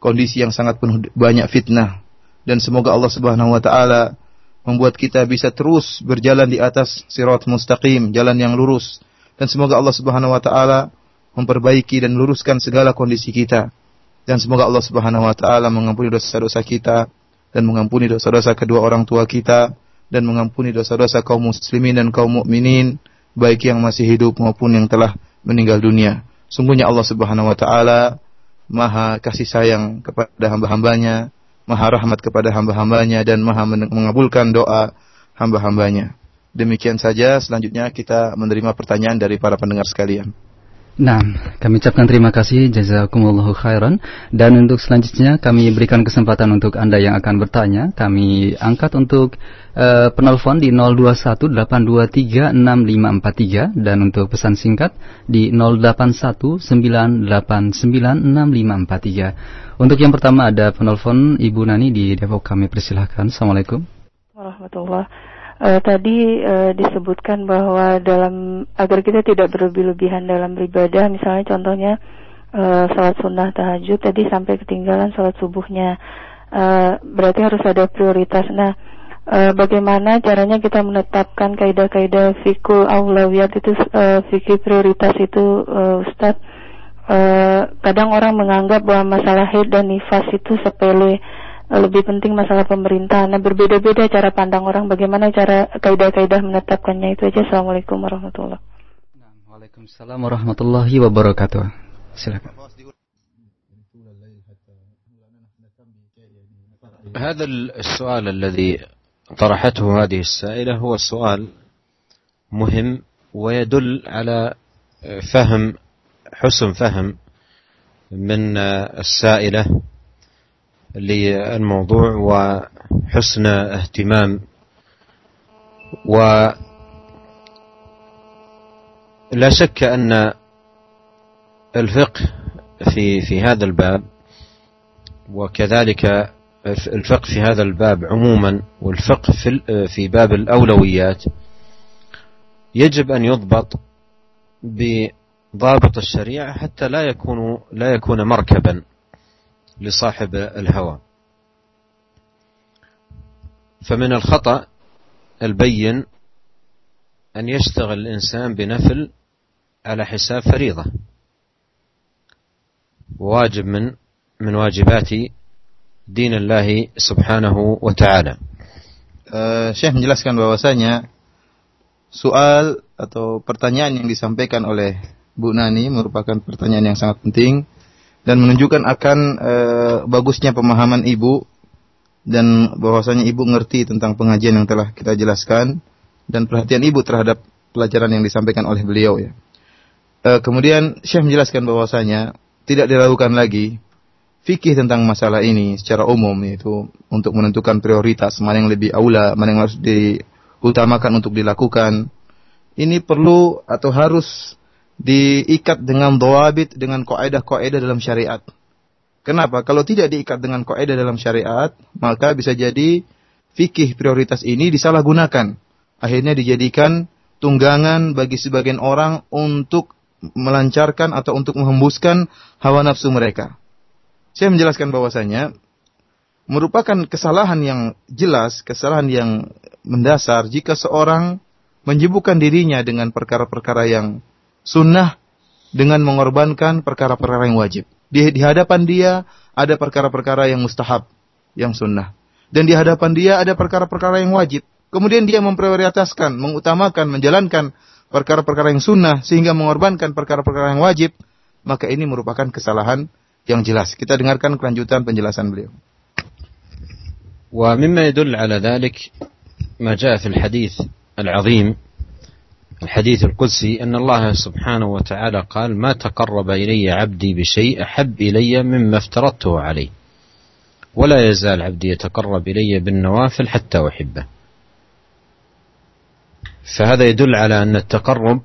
kondisi yang sangat penuh banyak fitnah dan semoga Allah Subhanahu wa taala membuat kita bisa terus berjalan di atas sirat mustaqim, jalan yang lurus. Dan semoga Allah Subhanahu wa taala memperbaiki dan luruskan segala kondisi kita. Dan semoga Allah Subhanahu wa taala mengampuni dosa-dosa kita dan mengampuni dosa-dosa kedua orang tua kita dan mengampuni dosa-dosa kaum muslimin dan kaum mukminin baik yang masih hidup maupun yang telah meninggal dunia. Sungguhnya Allah Subhanahu wa taala Maha kasih sayang kepada hamba-hambanya, maha rahmat kepada hamba-hambanya dan maha mengabulkan doa hamba-hambanya. Demikian saja, selanjutnya kita menerima pertanyaan dari para pendengar sekalian. Nah, kami ucapkan terima kasih jazakumullahu khairan dan untuk selanjutnya kami berikan kesempatan untuk Anda yang akan bertanya. Kami angkat untuk uh, penelpon di 0218236543 dan untuk pesan singkat di 0819896543. Untuk yang pertama ada penelpon Ibu Nani di Depok kami persilahkan. Assalamualaikum. Warahmatullahi uh, tadi uh, disebutkan bahwa dalam agar kita tidak berlebih-lebihan dalam beribadah, misalnya contohnya uh, salat sunnah tahajud tadi sampai ketinggalan salat subuhnya, uh, berarti harus ada prioritas. Nah, uh, bagaimana caranya kita menetapkan kaidah-kaidah fikul aulawiyat itu uh, fikih prioritas itu, uh, Ustadz? Uh, kadang orang menganggap bahwa masalah haid dan nifas itu sepele lebih penting masalah pemerintahan. Nah, berbeda-beda cara pandang orang bagaimana cara kaidah-kaidah menetapkannya itu aja. Assalamualaikum warahmatullahi wabarakatuh. Waalaikumsalam warahmatullahi wabarakatuh. Silakan. هذا السؤال الذي طرحته هذه السائلة هو سؤال مهم ويدل على فهم حسن فهم من السائلة للموضوع وحسن اهتمام. ولا شك أن الفقه في في هذا الباب وكذلك الفقه في هذا الباب عموما والفقه في في باب الأولويات يجب أن يضبط بضابط الشريعة حتى لا يكون لا يكون مركبا. لصاحب الهوى فمن الخطأ البين أن يشتغل الإنسان بنفل على حساب فريضة واجب من من واجبات دين الله سبحانه وتعالى. Uh, Syekh menjelaskan bahwasanya soal atau pertanyaan yang disampaikan oleh Bu Nani merupakan pertanyaan yang sangat penting dan menunjukkan akan e, bagusnya pemahaman ibu dan bahwasanya ibu ngerti tentang pengajian yang telah kita jelaskan dan perhatian ibu terhadap pelajaran yang disampaikan oleh beliau ya. E, kemudian Syekh menjelaskan bahwasanya tidak diragukan lagi fikih tentang masalah ini secara umum yaitu untuk menentukan prioritas mana yang lebih aula, mana yang harus diutamakan untuk dilakukan. Ini perlu atau harus diikat dengan doabit dengan kaidah-kaidah dalam syariat. Kenapa? Kalau tidak diikat dengan kaidah dalam syariat, maka bisa jadi fikih prioritas ini disalahgunakan. Akhirnya dijadikan tunggangan bagi sebagian orang untuk melancarkan atau untuk menghembuskan hawa nafsu mereka. Saya menjelaskan bahwasanya merupakan kesalahan yang jelas, kesalahan yang mendasar jika seorang menyibukkan dirinya dengan perkara-perkara yang sunnah dengan mengorbankan perkara-perkara yang wajib. Di, di hadapan dia ada perkara-perkara yang mustahab, yang sunnah. Dan di hadapan dia ada perkara-perkara yang wajib. Kemudian dia memprioritaskan, mengutamakan, menjalankan perkara-perkara yang sunnah sehingga mengorbankan perkara-perkara yang wajib, maka ini merupakan kesalahan yang jelas. Kita dengarkan kelanjutan penjelasan beliau. ومما يدل على ذلك ما جاء في الحديث العظيم الحديث القدسي أن الله سبحانه وتعالى قال ما تقرب إلي عبدي بشيء أحب إلي مما افترضته عليه. ولا يزال عبدي يتقرب إلي بالنوافل حتى أحبه. فهذا يدل على أن التقرب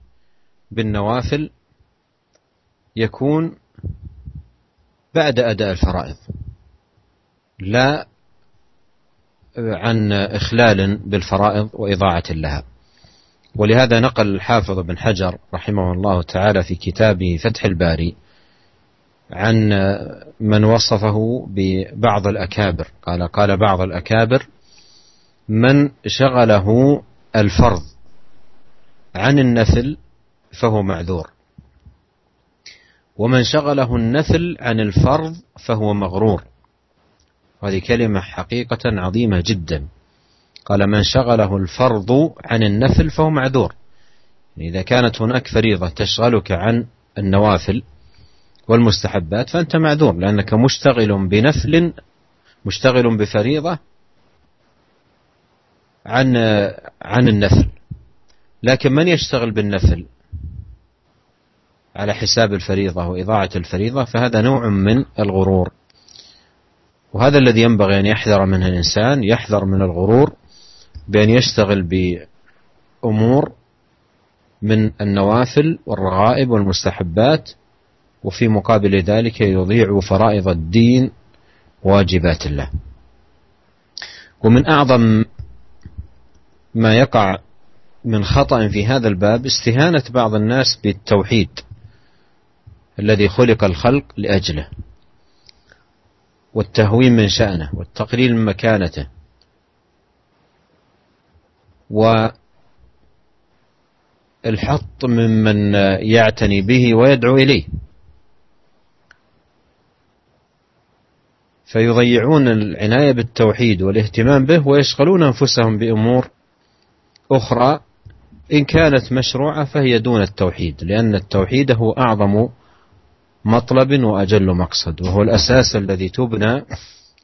[COUGHS] بالنوافل يكون بعد أداء الفرائض لا عن إخلال بالفرائض وإضاعة لها. ولهذا نقل الحافظ بن حجر رحمه الله تعالى في كتابه فتح الباري عن من وصفه ببعض الأكابر. قال قال بعض الأكابر من شغله الفرض عن النفل فهو معذور ومن شغله النفل عن الفرض فهو مغرور. وهذه كلمة حقيقة عظيمة جدا. قال من شغله الفرض عن النفل فهو معذور. إذا كانت هناك فريضة تشغلك عن النوافل والمستحبات فأنت معذور لأنك مشتغل بنفل مشتغل بفريضة عن عن النفل. لكن من يشتغل بالنفل؟ على حساب الفريضة وإضاعة الفريضة فهذا نوع من الغرور. وهذا الذي ينبغي أن يحذر منه الإنسان يحذر من الغرور بأن يشتغل بأمور من النوافل والرغائب والمستحبات وفي مقابل ذلك يضيع فرائض الدين واجبات الله. ومن أعظم ما يقع من خطأ في هذا الباب استهانة بعض الناس بالتوحيد الذي خلق الخلق لأجله والتهوين من شأنه والتقليل من مكانته والحط ممن يعتني به ويدعو إليه. فيضيعون العناية بالتوحيد والاهتمام به ويشغلون أنفسهم بأمور أخرى. إن كانت مشروعة فهي دون التوحيد لأن التوحيد هو أعظم مطلب وأجل مقصد وهو الأساس الذي تبنى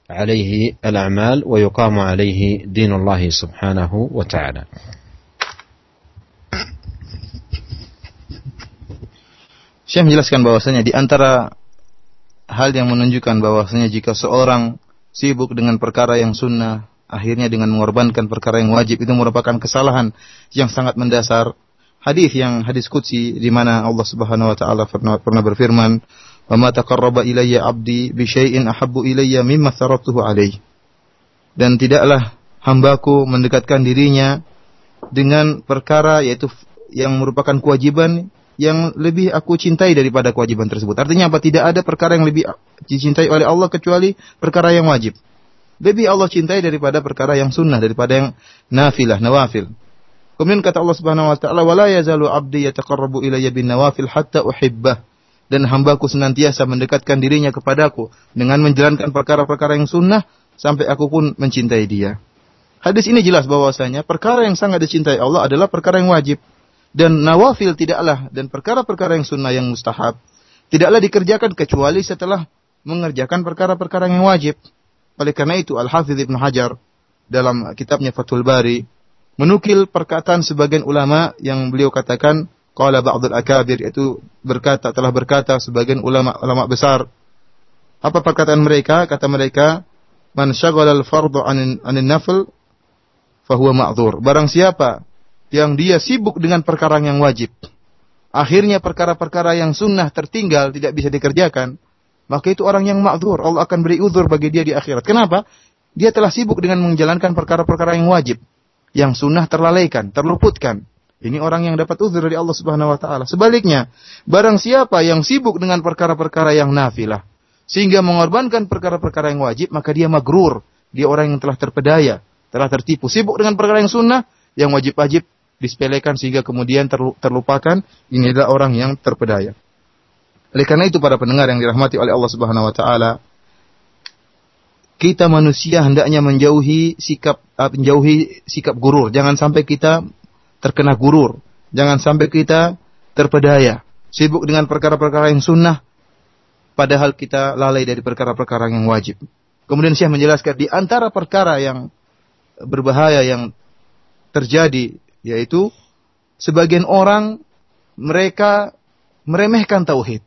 عليه الأعمال ويقام عليه دين الله سبحانه وتعالى Syekh menjelaskan bahwasanya di antara hal yang menunjukkan bahwasanya jika seorang sibuk dengan perkara yang sunnah, akhirnya dengan mengorbankan perkara yang wajib itu merupakan kesalahan yang sangat mendasar. Hadis yang hadis qudsi di mana Allah Subhanahu wa taala pernah, pernah berfirman, "Wa ma taqarraba ilayya 'abdi bi syai'in ahabbu ilayya mimma taraktuhu alaih." Dan tidaklah hambaku mendekatkan dirinya dengan perkara yaitu yang merupakan kewajiban yang lebih aku cintai daripada kewajiban tersebut. Artinya apa? Tidak ada perkara yang lebih dicintai oleh Allah kecuali perkara yang wajib. Lebih Allah cintai daripada perkara yang sunnah, daripada yang nafilah, nawafil. Kemudian kata Allah Subhanahu wa taala, "Wala yazalu 'abdi yataqarrabu ilayya bin nawafil hatta uhibbah." Dan hambaku senantiasa mendekatkan dirinya kepadaku dengan menjalankan perkara-perkara yang sunnah sampai aku pun mencintai dia. Hadis ini jelas bahwasanya perkara yang sangat dicintai Allah adalah perkara yang wajib. Dan nawafil tidaklah dan perkara-perkara yang sunnah yang mustahab tidaklah dikerjakan kecuali setelah mengerjakan perkara-perkara yang wajib. Oleh karena itu Al-Hafidh Ibn Hajar dalam kitabnya Fathul Bari menukil perkataan sebagian ulama yang beliau katakan qala ba'dul akabir yaitu berkata telah berkata sebagian ulama ulama besar. Apa perkataan mereka? Kata mereka man syaghala al-fardhu 'anil 'anil nafl fahuwa ma'dzur. Barang siapa yang dia sibuk dengan perkara yang wajib akhirnya perkara-perkara yang sunnah tertinggal tidak bisa dikerjakan maka itu orang yang ma'dzur. Allah akan beri uzur bagi dia di akhirat. Kenapa? Dia telah sibuk dengan menjalankan perkara-perkara yang wajib yang sunnah terlalaikan, terluputkan. Ini orang yang dapat uzur dari Allah Subhanahu wa taala. Sebaliknya, barang siapa yang sibuk dengan perkara-perkara yang nafilah sehingga mengorbankan perkara-perkara yang wajib, maka dia magrur. Dia orang yang telah terpedaya, telah tertipu. Sibuk dengan perkara yang sunnah, yang wajib-wajib disepelekan sehingga kemudian terlupakan. Ini adalah orang yang terpedaya. Oleh karena itu para pendengar yang dirahmati oleh Allah Subhanahu wa taala, kita manusia hendaknya menjauhi sikap uh, menjauhi sikap gurur. Jangan sampai kita terkena gurur. Jangan sampai kita terpedaya, sibuk dengan perkara-perkara yang sunnah, padahal kita lalai dari perkara-perkara yang wajib. Kemudian Syekh menjelaskan di antara perkara yang berbahaya yang terjadi yaitu sebagian orang mereka meremehkan tauhid,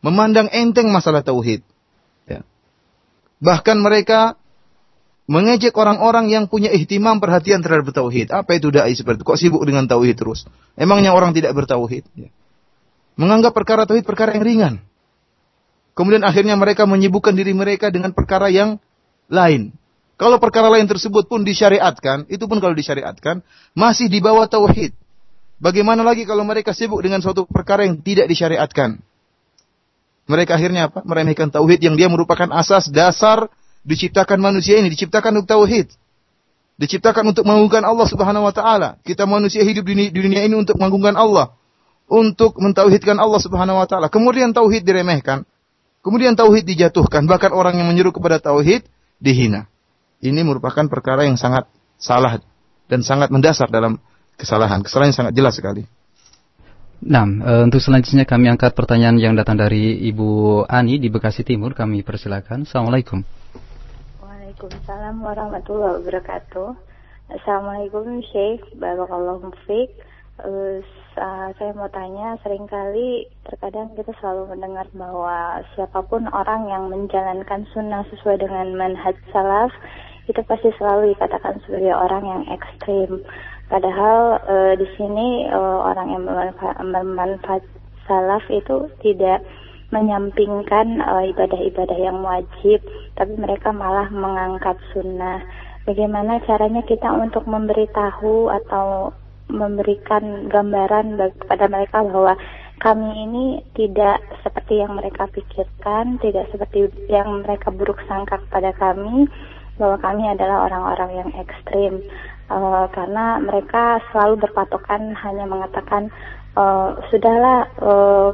memandang enteng masalah tauhid. Bahkan mereka mengejek orang-orang yang punya ihtimam perhatian terhadap tauhid. Apa itu dai seperti itu? Kok sibuk dengan tauhid terus? Emangnya orang tidak bertauhid? Ya. Menganggap perkara tauhid perkara yang ringan. Kemudian akhirnya mereka menyibukkan diri mereka dengan perkara yang lain. Kalau perkara lain tersebut pun disyariatkan, itu pun kalau disyariatkan, masih di bawah tauhid. Bagaimana lagi kalau mereka sibuk dengan suatu perkara yang tidak disyariatkan? Mereka akhirnya apa? Meremehkan tauhid yang dia merupakan asas dasar diciptakan manusia ini, diciptakan untuk tauhid. Diciptakan untuk mengagungkan Allah Subhanahu wa taala. Kita manusia hidup di dunia ini untuk mengagungkan Allah, untuk mentauhidkan Allah Subhanahu wa taala. Kemudian tauhid diremehkan. Kemudian tauhid dijatuhkan, bahkan orang yang menyeru kepada tauhid dihina. Ini merupakan perkara yang sangat salah dan sangat mendasar dalam kesalahan. Kesalahan yang sangat jelas sekali. Nah, untuk selanjutnya kami angkat pertanyaan yang datang dari Ibu Ani di Bekasi Timur. Kami persilakan. Assalamualaikum. Waalaikumsalam warahmatullahi wabarakatuh. Assalamualaikum Syekh, Barakallahu Fiqh. Uh, saya mau tanya, sering kali terkadang kita selalu mendengar bahwa siapa pun orang yang menjalankan sunnah sesuai dengan manhaj salaf, itu pasti selalu dikatakan sebagai orang yang ekstrim. Padahal e, di sini e, orang yang bermanfaat, salaf itu tidak menyampingkan eh, ibadah-ibadah yang wajib, tapi mereka malah mengangkat sunnah. Bagaimana caranya kita untuk memberitahu atau memberikan gambaran kepada mereka bahwa kami ini tidak seperti yang mereka pikirkan, tidak seperti yang mereka buruk sangka kepada kami, bahwa kami adalah orang-orang yang ekstrim uh, karena mereka selalu berpatokan hanya mengatakan uh, sudahlah uh,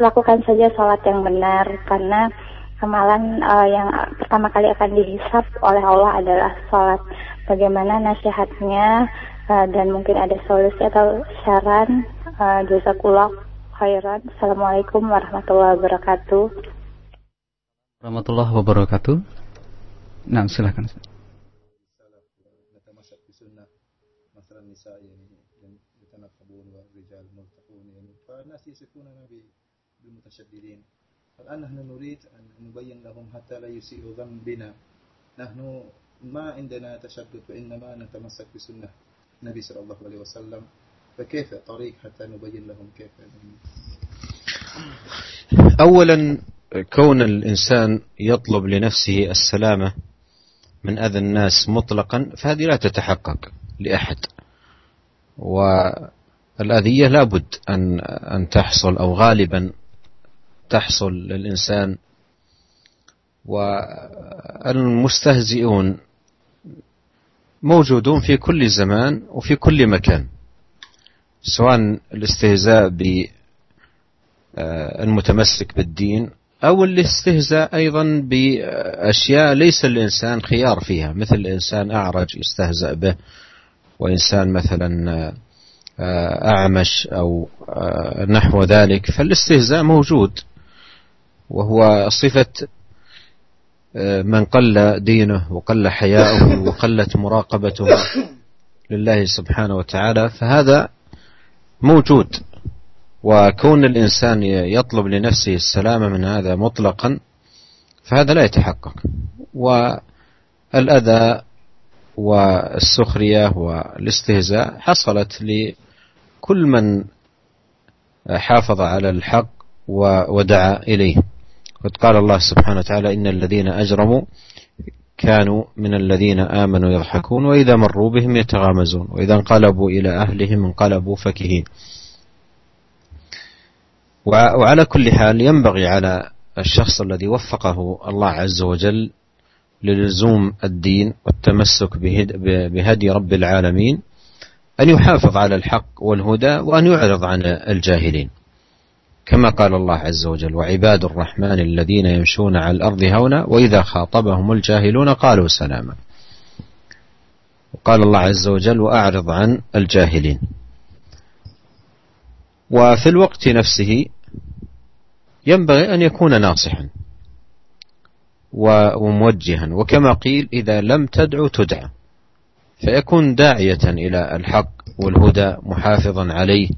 lakukan saja sholat yang benar karena kemalan uh, yang pertama kali akan dihisap oleh Allah adalah sholat. Bagaimana nasihatnya uh, dan mungkin ada solusi atau saran. Uh, Jazakullah khairan. Assalamualaikum warahmatullahi wabarakatuh. Warahmatullahi wabarakatuh. Nah, silakan. الآن نحن نريد أن نبين لهم حتى لا يسيئوا ظن بنا نحن ما عندنا تشدد وإنما نتمسك بسنة النبي صلى الله عليه وسلم. فكيف طريق حتى نبين لهم كيف؟ أولا كون الإنسان يطلب لنفسه السلامة من أذى الناس مطلقا فهذه لا تتحقق لأحد. و الأذية لابد أن أن تحصل أو غالبا تحصل للإنسان. والمستهزئون موجودون في كل زمان وفي كل مكان سواء الاستهزاء بالمتمسك بالدين أو الاستهزاء أيضا بأشياء ليس الإنسان خيار فيها مثل إنسان أعرج يستهزأ به وإنسان مثلا أعمش أو نحو ذلك فالاستهزاء موجود. وهو صفة من قل دينه وقل حياؤه [LAUGHS] وقلت مراقبته لله سبحانه وتعالى فهذا موجود. وكون الإنسان يطلب لنفسه السلامة من هذا مطلقا فهذا لا يتحقق. والأذى والسخرية والاستهزاء حصلت لكل من حافظ على الحق ودعا إليه. قد قال الله سبحانه وتعالى إن الذين أجرموا كانوا من الذين آمنوا يضحكون وإذا مروا بهم يتغامزون وإذا انقلبوا إلى أهلهم انقلبوا فكهين. وعلى كل حال ينبغي على الشخص الذي وفقه الله عز وجل للزوم الدين والتمسك بهدي رب العالمين أن يحافظ على الحق والهدى وأن يعرض عن الجاهلين. كما قال الله عز وجل وعباد الرحمن الذين يمشون على الأرض هونا وإذا خاطبهم الجاهلون قالوا سلاما. وقال الله عز وجل وأعرض عن الجاهلين. وفي الوقت نفسه ينبغي أن يكون ناصحا وموجها وكما قيل إذا لم تدعو تدعى. فيكون داعية إلى الحق والهدى محافظا عليه.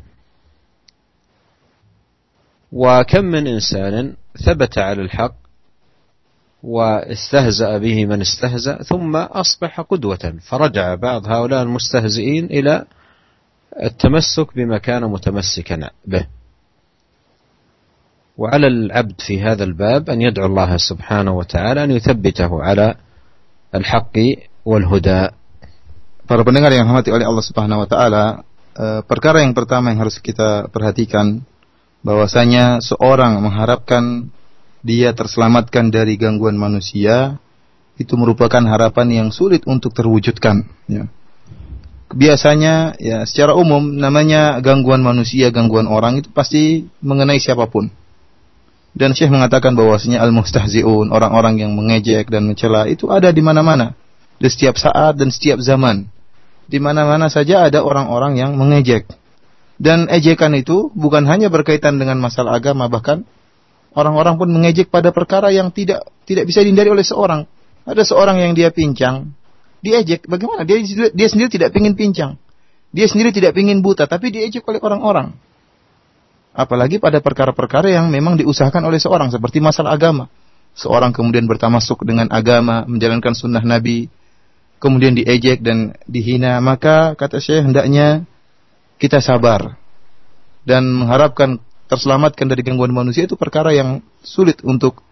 وكم من إنسان ثبت على الحق واستهزأ به من استهزأ ثم أصبح قدوة فرجع بعض هؤلاء المستهزئين إلى التمسك بما كان متمسكا به. وعلى العبد في هذا الباب أن يدعو الله سبحانه وتعالى أن يثبته على الحق والهدى. Para pendengar yang dirahmati oleh Allah Subhanahu wa taala, perkara yang pertama yang harus kita perhatikan bahwasanya seorang mengharapkan dia terselamatkan dari gangguan manusia itu merupakan harapan yang sulit untuk terwujudkan ya. Biasanya ya secara umum namanya gangguan manusia, gangguan orang itu pasti mengenai siapa pun. Dan Syekh mengatakan bahwasanya al-mustahzi'un, orang-orang yang mengejek dan mencela itu ada di mana-mana. Di setiap saat dan setiap zaman. Di mana-mana saja ada orang-orang yang mengejek. Dan ejekan itu bukan hanya berkaitan dengan masalah agama, bahkan orang-orang pun mengejek pada perkara yang tidak tidak bisa dihindari oleh seorang. Ada seorang yang dia pincang, diejek. Bagaimana? Dia dia sendiri tidak ingin pincang. Dia sendiri tidak ingin buta, tapi diejek oleh orang-orang. Apalagi pada perkara-perkara yang memang diusahakan oleh seorang seperti masalah agama. Seorang kemudian bertamasuk dengan agama, menjalankan sunnah Nabi, kemudian diejek dan dihina, maka kata Syekh hendaknya kita sabar dan mengharapkan terselamatkan dari gangguan manusia itu perkara yang sulit untuk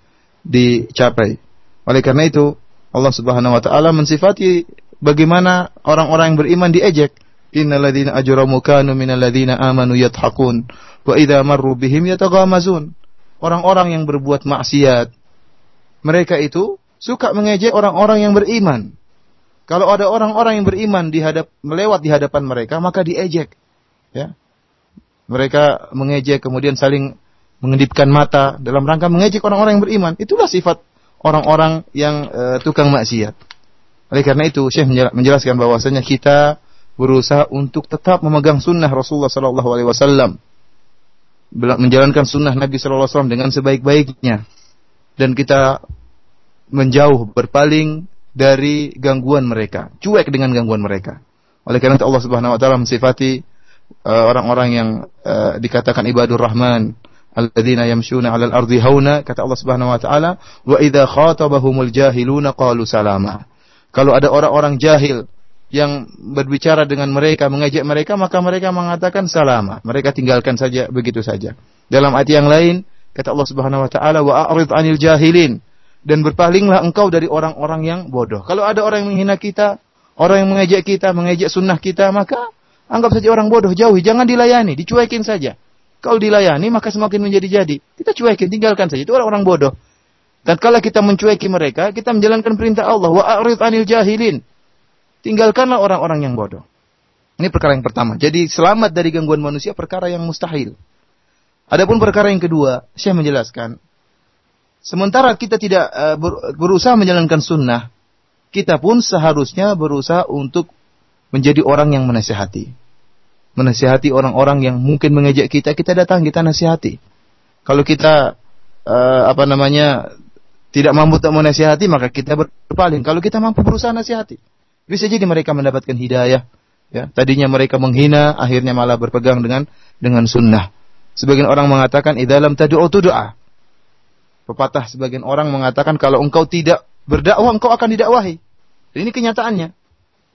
dicapai. Oleh karena itu, Allah Subhanahu wa taala mensifati bagaimana orang-orang yang beriman diejek. Innalladzina ajramu kanu minalladzina amanu yadhakun wa idza marru bihim yataghamazun. Orang-orang yang berbuat maksiat mereka itu suka mengejek orang-orang yang beriman. Kalau ada orang-orang yang beriman di hadap melewat di hadapan mereka maka diejek. Ya. Mereka mengejek kemudian saling mengedipkan mata dalam rangka mengejek orang-orang yang beriman. Itulah sifat orang-orang yang uh, tukang maksiat. Oleh karena itu Syekh menjelaskan bahwasanya kita berusaha untuk tetap memegang sunnah Rasulullah Sallallahu Alaihi Wasallam menjalankan sunnah Nabi Shallallahu Alaihi Wasallam dengan sebaik-baiknya dan kita menjauh berpaling dari gangguan mereka, cuek dengan gangguan mereka. Oleh karena itu Allah Subhanahu Wa Taala mensifati orang-orang yang uh, dikatakan ibadur Rahman, alladzina yamshuna 'alal ardi hauna, kata Allah Subhanahu Wa Taala, wa idza khatabahumul jahiluna qalu salama. Kalau ada orang-orang jahil yang berbicara dengan mereka, mengajak mereka, maka mereka mengatakan salama. Mereka tinggalkan saja begitu saja. Dalam ayat yang lain, kata Allah Subhanahu wa taala, "Wa a'rid 'anil jahilin." Dan berpalinglah engkau dari orang-orang yang bodoh. Kalau ada orang yang menghina kita, orang yang mengejek kita, mengejek sunnah kita, maka anggap saja orang bodoh, jauhi, jangan dilayani, dicuekin saja. Kalau dilayani, maka semakin menjadi jadi. Kita cuekin, tinggalkan saja. Itu orang-orang bodoh. Dan kalau kita mencueki mereka, kita menjalankan perintah Allah, wa a'rid 'anil jahilin tinggalkanlah orang-orang yang bodoh. Ini perkara yang pertama. Jadi selamat dari gangguan manusia perkara yang mustahil. Adapun perkara yang kedua, saya menjelaskan. Sementara kita tidak uh, berusaha menjalankan sunnah, kita pun seharusnya berusaha untuk menjadi orang yang menasihati. Menasihati orang-orang yang mungkin mengejek kita, kita datang, kita nasihati. Kalau kita uh, apa namanya tidak mampu untuk menasihati, maka kita berpaling. Kalau kita mampu berusaha nasihati. Bisa jadi mereka mendapatkan hidayah Ya, tadinya mereka menghina, akhirnya malah berpegang dengan dengan sunnah. Sebagian orang mengatakan idalam tad'u doa. Pepatah sebagian orang mengatakan kalau engkau tidak berdakwah engkau akan didakwahi. Ini kenyataannya.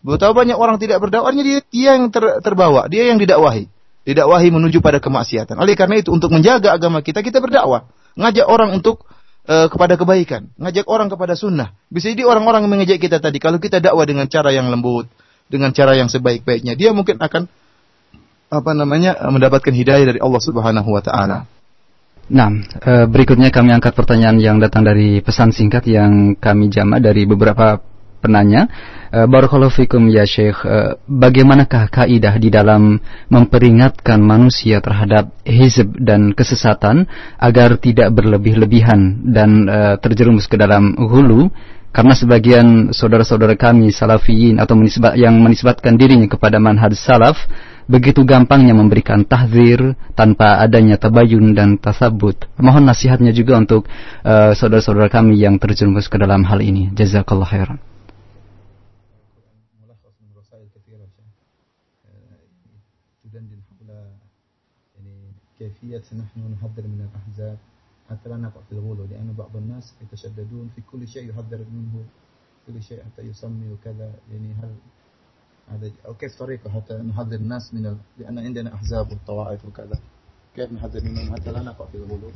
Betapa banyak orang tidak berdakwahnya dia, dia yang ter, terbawa, dia yang didakwahi. Didakwahi menuju pada kemaksiatan. Oleh karena itu untuk menjaga agama kita kita berdakwah, ngajak orang untuk uh, kepada kebaikan, ngajak orang kepada sunnah. Bisa jadi orang-orang yang mengejek kita tadi kalau kita dakwah dengan cara yang lembut, dengan cara yang sebaik-baiknya, dia mungkin akan apa namanya mendapatkan hidayah dari Allah Subhanahu wa taala. Nah, berikutnya kami angkat pertanyaan yang datang dari pesan singkat yang kami jama dari beberapa penanya. E, Barakallahu fikum ya Syekh, e, bagaimanakah kaidah di dalam memperingatkan manusia terhadap hizb dan kesesatan agar tidak berlebih-lebihan dan e, terjerumus ke dalam hulu karena sebagian saudara-saudara kami salafiyin atau yang menisbatkan dirinya kepada manhaj salaf begitu gampangnya memberikan tahzir tanpa adanya tabayun dan tasabut. Mohon nasihatnya juga untuk uh, saudara-saudara kami yang terjerumus ke dalam hal ini. Jazakallah khairan. كيفية نحن نحذر من الأحزاب حتى لا نقع في الغلو لأن بعض الناس يتشددون في كل شيء يحذر منه كل شيء حتى يسمي وكذا يعني هل هذا أو كيف طريقة حتى نحذر الناس من ال... لأن عندنا أحزاب وطوائف وكذا كيف نحذر منهم حتى لا نقع في الغلو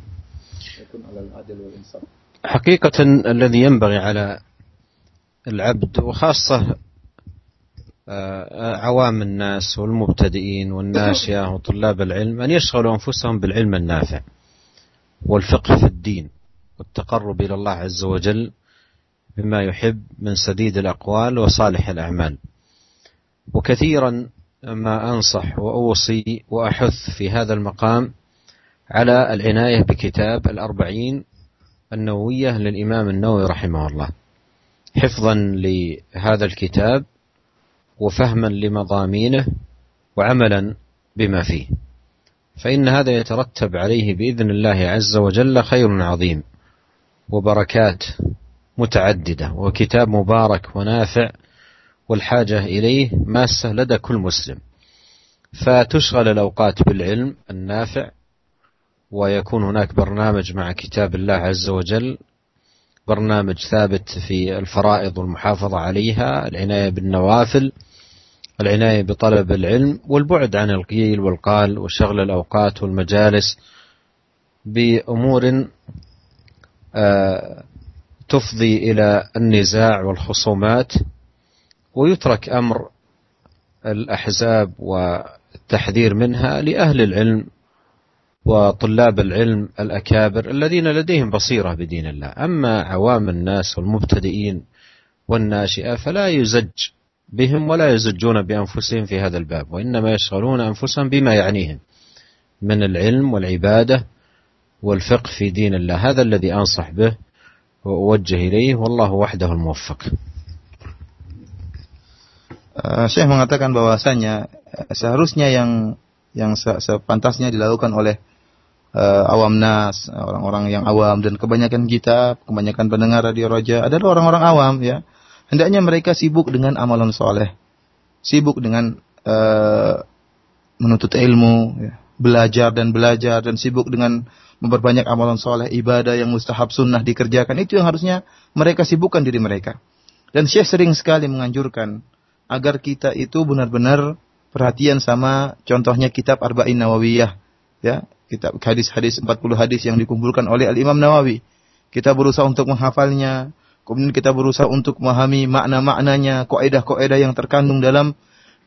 يكون على العدل والإنصاف. حقيقة الذي ينبغي على العبد وخاصة آه، عوام الناس والمبتدئين والناشئة وطلاب العلم أن يشغلوا أنفسهم بالعلم النافع والفقه في الدين والتقرب إلى الله عز وجل بما يحب من سديد الأقوال وصالح الأعمال. وكثيرا ما أنصح وأوصي وأحث في هذا المقام على العناية بكتاب الأربعين النووية للإمام النووي رحمه الله. حفظا لهذا الكتاب وفهما لمضامينه وعملا بما فيه. فإن هذا يترتب عليه بإذن الله عز وجل خير عظيم وبركات متعددة وكتاب مبارك ونافع والحاجة إليه ماسة لدى كل مسلم. فتشغل الأوقات بالعلم النافع ويكون هناك برنامج مع كتاب الله عز وجل برنامج ثابت في الفرائض والمحافظة عليها العناية بالنوافل العناية بطلب العلم والبعد عن القيل والقال وشغل الأوقات والمجالس بأمور آه، تفضي إلى النزاع والخصومات ويترك أمر الأحزاب والتحذير منها لأهل العلم وطلاب العلم الأكابر الذين لديهم بصيرة بدين الله، أما عوام الناس والمبتدئين والناشئة فلا يزج بهم ولا يزجون بانفسهم في هذا الباب، وانما يشغلون انفسهم بما يعنيهم من العلم والعباده والفقه في دين الله، هذا الذي انصح به واوجه اليه والله وحده الموفق. uh, Syekh mengatakan bahwasanya uh, seharusnya yang yang se sepantasnya dilakukan oleh uh, awam nas, orang-orang yang awam dan kebanyakan kita, kebanyakan pendengar radio Roja adalah orang-orang awam ya. Hendaknya mereka sibuk dengan amalan soleh, sibuk dengan uh, menuntut ilmu, ya. belajar dan belajar dan sibuk dengan memperbanyak amalan soleh, ibadah yang mustahab sunnah dikerjakan itu yang harusnya mereka sibukkan diri mereka. Dan Syekh sering sekali menganjurkan agar kita itu benar-benar perhatian sama contohnya kitab Arba'in Nawawiyah ya kitab hadis-hadis 40 hadis yang dikumpulkan oleh Al-Imam Nawawi kita berusaha untuk menghafalnya kemudian kita berusaha untuk memahami makna-maknanya kaidah-kaidah yang terkandung dalam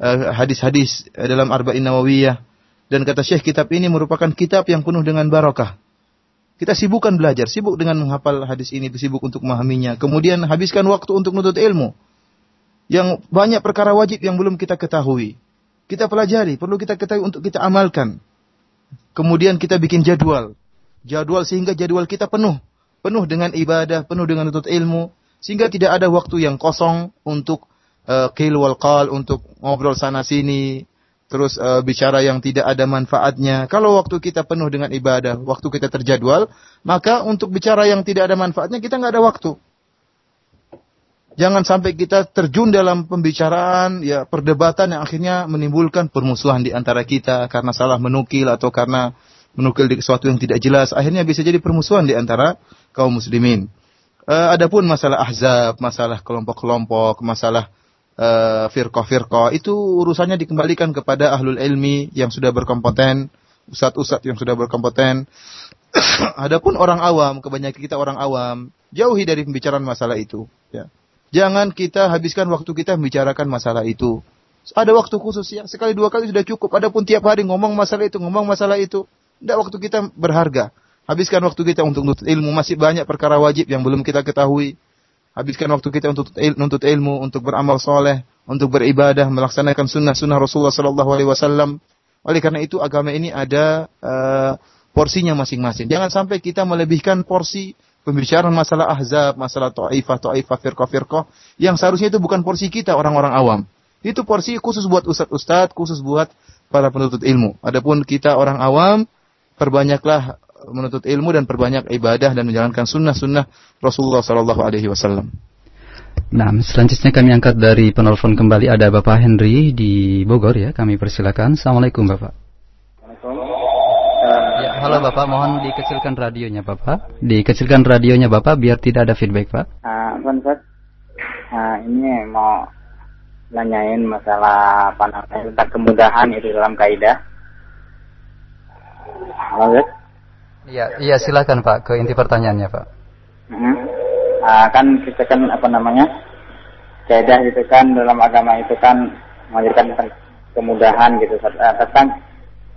uh, hadis-hadis uh, dalam Arba'in Nawawiyah dan kata Syekh kitab ini merupakan kitab yang penuh dengan barakah kita sibukkan belajar, sibuk dengan menghafal hadis ini, sibuk untuk memahaminya. Kemudian habiskan waktu untuk menuntut ilmu yang banyak perkara wajib yang belum kita ketahui. Kita pelajari, perlu kita ketahui untuk kita amalkan. Kemudian kita bikin jadwal. Jadwal sehingga jadwal kita penuh. Penuh dengan ibadah, penuh dengan tuntut ilmu. Sehingga tidak ada waktu yang kosong untuk uh, wal qal, untuk ngobrol sana sini. Terus uh, bicara yang tidak ada manfaatnya. Kalau waktu kita penuh dengan ibadah, waktu kita terjadwal, maka untuk bicara yang tidak ada manfaatnya kita nggak ada waktu. Jangan sampai kita terjun dalam pembicaraan, ya perdebatan yang akhirnya menimbulkan permusuhan di antara kita karena salah menukil atau karena menukil di sesuatu yang tidak jelas. Akhirnya bisa jadi permusuhan di antara kaum muslimin. Uh, adapun masalah ahzab, masalah kelompok-kelompok, masalah uh, firqah-firqah itu urusannya dikembalikan kepada ahlul ilmi yang sudah berkompeten, ustadz-ustadz yang sudah berkompeten. [COUGHS] Adapun orang awam, kebanyakan kita orang awam, jauhi dari pembicaraan masalah itu. Ya. Jangan kita habiskan waktu kita membicarakan masalah itu. Ada waktu khusus ya, sekali dua kali sudah cukup. Adapun tiap hari ngomong masalah itu, ngomong masalah itu, tidak waktu kita berharga. Habiskan waktu kita untuk menuntut ilmu. Masih banyak perkara wajib yang belum kita ketahui. Habiskan waktu kita untuk menuntut ilmu, untuk beramal soleh, untuk beribadah, melaksanakan sunnah-sunnah Rasulullah Wasallam. Oleh karena itu agama ini ada uh, porsinya masing-masing. Jangan sampai kita melebihkan porsi pembicaraan masalah ahzab, masalah ta'ifah, ta'ifah, firqah, firqah, yang seharusnya itu bukan porsi kita orang-orang awam. Itu porsi khusus buat ustadz-ustadz, khusus buat para penuntut ilmu. Adapun kita orang awam, perbanyaklah menuntut ilmu dan perbanyak ibadah dan menjalankan sunnah-sunnah Rasulullah Sallallahu Alaihi Wasallam. Nah, selanjutnya kami angkat dari penelpon kembali ada Bapak Henry di Bogor ya. Kami persilakan. Assalamualaikum Bapak. Halo Bapak, mohon dikecilkan radionya Bapak. Dikecilkan radionya Bapak biar tidak ada feedback Pak. Uh, Ustaz, uh, ini mau nanyain masalah apa namanya tentang kemudahan itu dalam kaidah. Iya, iya silakan Pak ke inti pertanyaannya Pak. -huh. uh, kan kita kan apa namanya kaidah itu kan dalam agama itu kan mengajarkan tentang kemudahan gitu uh, tentang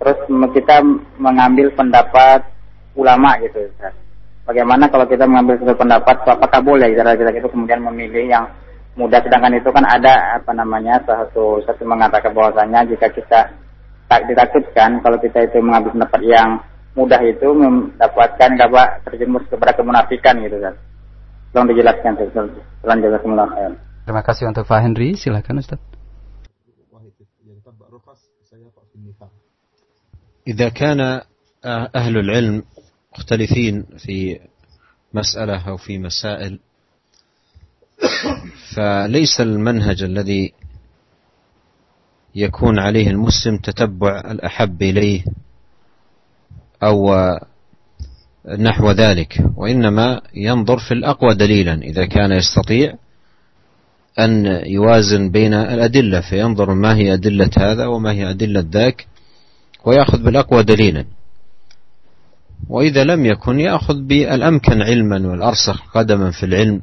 terus kita mengambil pendapat ulama gitu Bagaimana kalau kita mengambil satu pendapat, apakah boleh kita kita itu kemudian memilih yang mudah, sedangkan itu kan ada apa namanya satu satu mengatakan bahwasanya jika kita tak ditakutkan kalau kita itu mengambil pendapat yang mudah itu mendapatkan kabar terjemus kepada kemunafikan gitu kan. Tolong dijelaskan selanjutnya. Terima kasih untuk Pak Henry, silakan Ustaz. إذا كان أهل العلم مختلفين في مسألة أو في مسائل فليس المنهج الذي يكون عليه المسلم تتبع الأحب إليه أو نحو ذلك وإنما ينظر في الأقوى دليلا إذا كان يستطيع أن يوازن بين الأدلة فينظر ما هي أدلة هذا وما هي أدلة ذاك ويأخذ بالأقوى دليلا. وإذا لم يكن يأخذ بالأمكن علما والأرسخ قدما في العلم.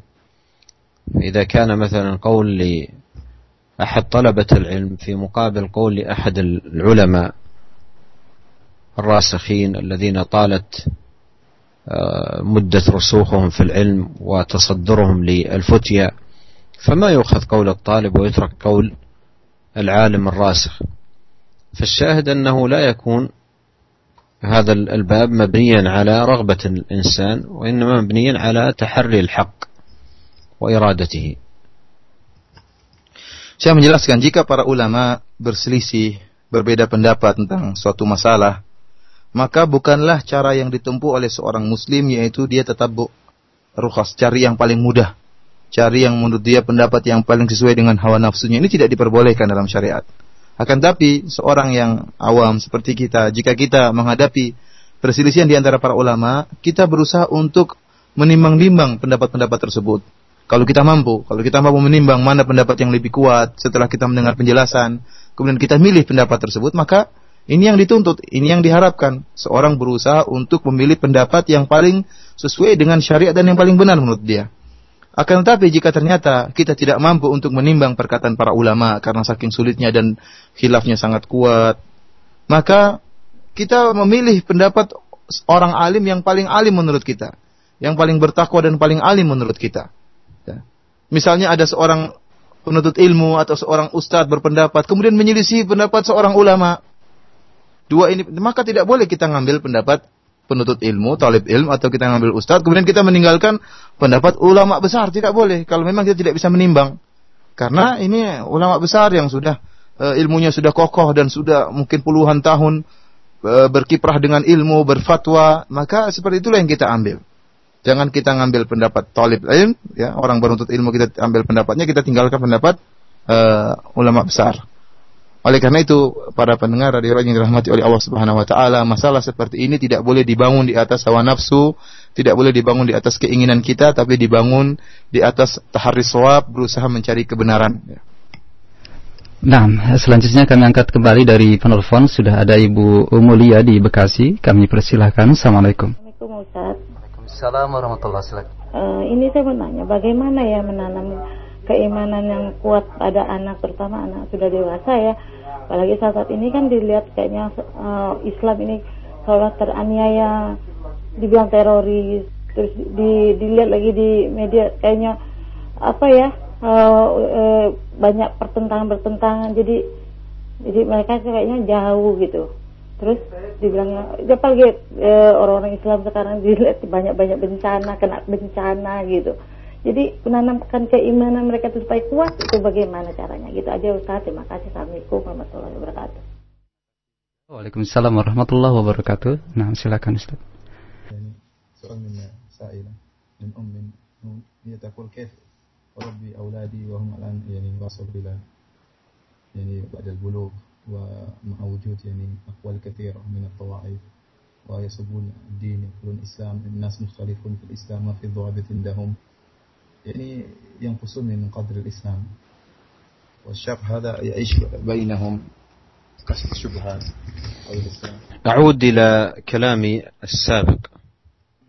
إذا كان مثلا قول لأحد طلبة العلم في مقابل قول لأحد العلماء الراسخين الذين طالت آه، مدة رسوخهم في العلم وتصدرهم للفتيا فما يؤخذ قول الطالب ويترك قول العالم الراسخ. فالشاهد أنه لا يكون هذا الباب مبنيا على رغبة الإنسان وإنما مبنيا على تحري الحق وإرادته. Saya menjelaskan jika para ulama berselisih, berbeda pendapat tentang suatu masalah, maka bukanlah cara yang ditempuh oleh seorang muslim yaitu dia tetap rukhas, cari yang paling mudah, cari yang menurut dia pendapat yang paling sesuai dengan hawa nafsunya. Ini tidak diperbolehkan dalam syariat. Akan tapi seorang yang awam seperti kita, jika kita menghadapi perselisihan di antara para ulama, kita berusaha untuk menimbang-nimbang pendapat-pendapat tersebut. Kalau kita mampu, kalau kita mampu menimbang mana pendapat yang lebih kuat setelah kita mendengar penjelasan, kemudian kita milih pendapat tersebut, maka ini yang dituntut, ini yang diharapkan. Seorang berusaha untuk memilih pendapat yang paling sesuai dengan syariat dan yang paling benar menurut dia. Akan tetapi jika ternyata kita tidak mampu untuk menimbang perkataan para ulama karena saking sulitnya dan khilafnya sangat kuat, maka kita memilih pendapat orang alim yang paling alim menurut kita, yang paling bertakwa dan paling alim menurut kita. Ya. Misalnya ada seorang penuntut ilmu atau seorang ustadz berpendapat, kemudian menyelisih pendapat seorang ulama. Dua ini, maka tidak boleh kita ngambil pendapat penuntut ilmu, talib ilmu atau kita ngambil ustadz, kemudian kita meninggalkan pendapat ulama besar, tidak boleh. Kalau memang kita tidak bisa menimbang. Karena ini ulama besar yang sudah e, ilmunya sudah kokoh dan sudah mungkin puluhan tahun e, berkiprah dengan ilmu, berfatwa, maka seperti itulah yang kita ambil. Jangan kita ngambil pendapat talib ilm, ya orang beruntut ilmu kita ambil pendapatnya, kita tinggalkan pendapat uh, ulama besar. Oleh karena itu, para pendengar radio yang dirahmati oleh Allah Subhanahu wa taala, masalah seperti ini tidak boleh dibangun di atas hawa nafsu, tidak boleh dibangun di atas keinginan kita, tapi dibangun di atas tahari sawab, berusaha mencari kebenaran. Nah, selanjutnya kami angkat kembali dari penelpon. Sudah ada Ibu Umulia di Bekasi. Kami persilahkan. Assalamualaikum. Assalamualaikum Ustaz. Waalaikumsalam warahmatullahi wabarakatuh. Uh, ini saya mau nanya, bagaimana ya menanam keimanan yang kuat pada anak, terutama anak sudah dewasa ya. Apalagi saat, saat ini kan dilihat kayaknya uh, Islam ini kalau teraniaya, dibilang teroris, terus di, dilihat lagi di media kayaknya apa ya uh, uh, banyak pertentangan-pertentangan jadi jadi mereka kayaknya jauh gitu terus dibilangnya ya apalagi uh, orang-orang Islam sekarang dilihat banyak-banyak bencana kena bencana gitu jadi menanamkan keimanan mereka itu supaya kuat itu bagaimana caranya gitu aja Ustaz terima kasih Assalamualaikum warahmatullahi wabarakatuh Waalaikumsalam warahmatullahi wabarakatuh nah silakan Ustaz سؤال من سائلة من أم هي تقول كيف أربي أولادي وهم الآن يعني وصلوا إلى يعني بعد البلوغ ومع وجود يعني أقوال كثيرة من الطوائف ويسبون الدين يقولون الإسلام الناس مختلفون في الإسلام ما في ضوابط عندهم. يعني ينقصون من قدر الإسلام. والشاب هذا يعيش بينهم كشف الشبهات أعود إلى كلامي السابق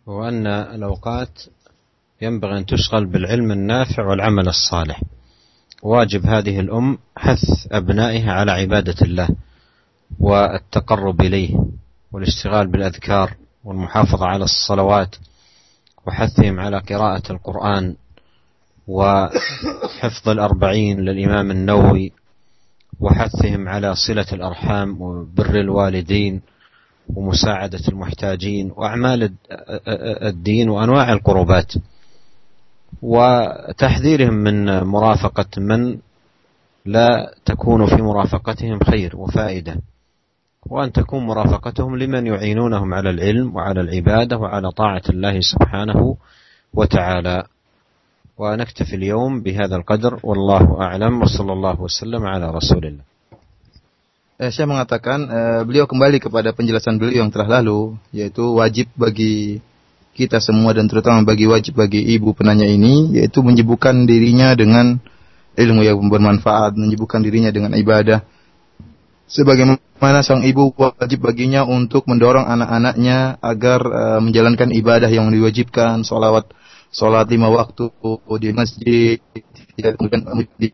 وأن الأوقات ينبغي أن تشغل بالعلم النافع والعمل الصالح. واجب هذه الأم حث أبنائها على عبادة الله والتقرب إليه والاشتغال بالأذكار والمحافظة على الصلوات وحثهم على قراءة القرآن وحفظ الأربعين للإمام النووي وحثهم على صلة الأرحام وبر الوالدين ومساعدة المحتاجين وأعمال الدين وأنواع القربات. وتحذيرهم من مرافقة من لا تكون في مرافقتهم خير وفائدة. وأن تكون مرافقتهم لمن يعينونهم على العلم وعلى العبادة وعلى طاعة الله سبحانه وتعالى. ونكتفي اليوم بهذا القدر والله أعلم وصلى الله وسلم على رسول الله. Eh, saya mengatakan eh, beliau kembali kepada penjelasan beliau yang telah lalu yaitu wajib bagi kita semua dan terutama bagi wajib bagi ibu penanya ini yaitu menyibukkan dirinya dengan ilmu yang bermanfaat, menyibukkan dirinya dengan ibadah. Sebagaimana sang ibu wajib baginya untuk mendorong anak-anaknya agar uh, menjalankan ibadah yang diwajibkan, solawat, solat lima waktu di masjid, kemudian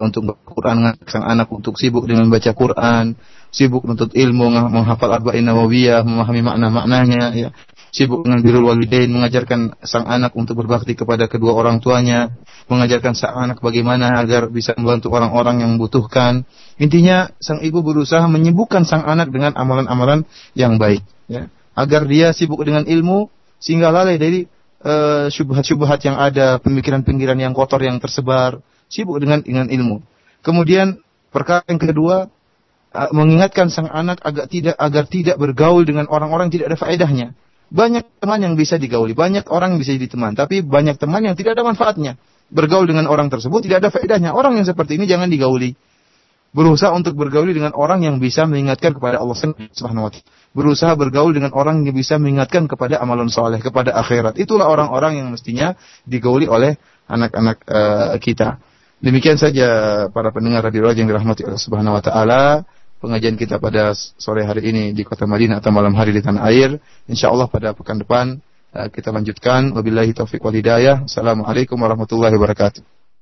untuk Quran sang anak untuk sibuk dengan membaca Quran, sibuk menuntut ilmu, menghafal arba'in nawawiyah, memahami makna-maknanya, ya. Sibuk dengan birrul walidain, mengajarkan sang anak untuk berbakti kepada kedua orang tuanya, mengajarkan sang anak bagaimana agar bisa membantu orang-orang yang membutuhkan. Intinya sang ibu berusaha menyibukkan sang anak dengan amalan-amalan yang baik, ya. agar dia sibuk dengan ilmu sehingga lalai dari uh, syubhat-syubhat yang ada, pemikiran-pemikiran yang kotor yang tersebar, sibuk dengan dengan ilmu. Kemudian perkara yang kedua, uh, mengingatkan sang anak agar tidak agar tidak bergaul dengan orang-orang tidak ada faedahnya. Banyak teman yang bisa digauli, banyak orang yang bisa jadi teman, tapi banyak teman yang tidak ada manfaatnya. Bergaul dengan orang tersebut tidak ada faedahnya. Orang yang seperti ini jangan digauli. Berusaha untuk bergauli dengan orang yang bisa mengingatkan kepada Allah Subhanahu wa. Berusaha bergaul dengan orang yang bisa mengingatkan kepada amalan soleh, kepada akhirat. Itulah orang-orang yang mestinya digauli oleh anak-anak uh, kita. Demikian saja para pendengar radio yang dirahmati Allah Subhanahu wa taala pengajian kita pada sore hari ini di kota Madinah atau malam hari di tanah air. Insya Allah pada pekan depan uh, kita lanjutkan. Wabillahi taufiq wal hidayah. Assalamualaikum warahmatullahi wabarakatuh.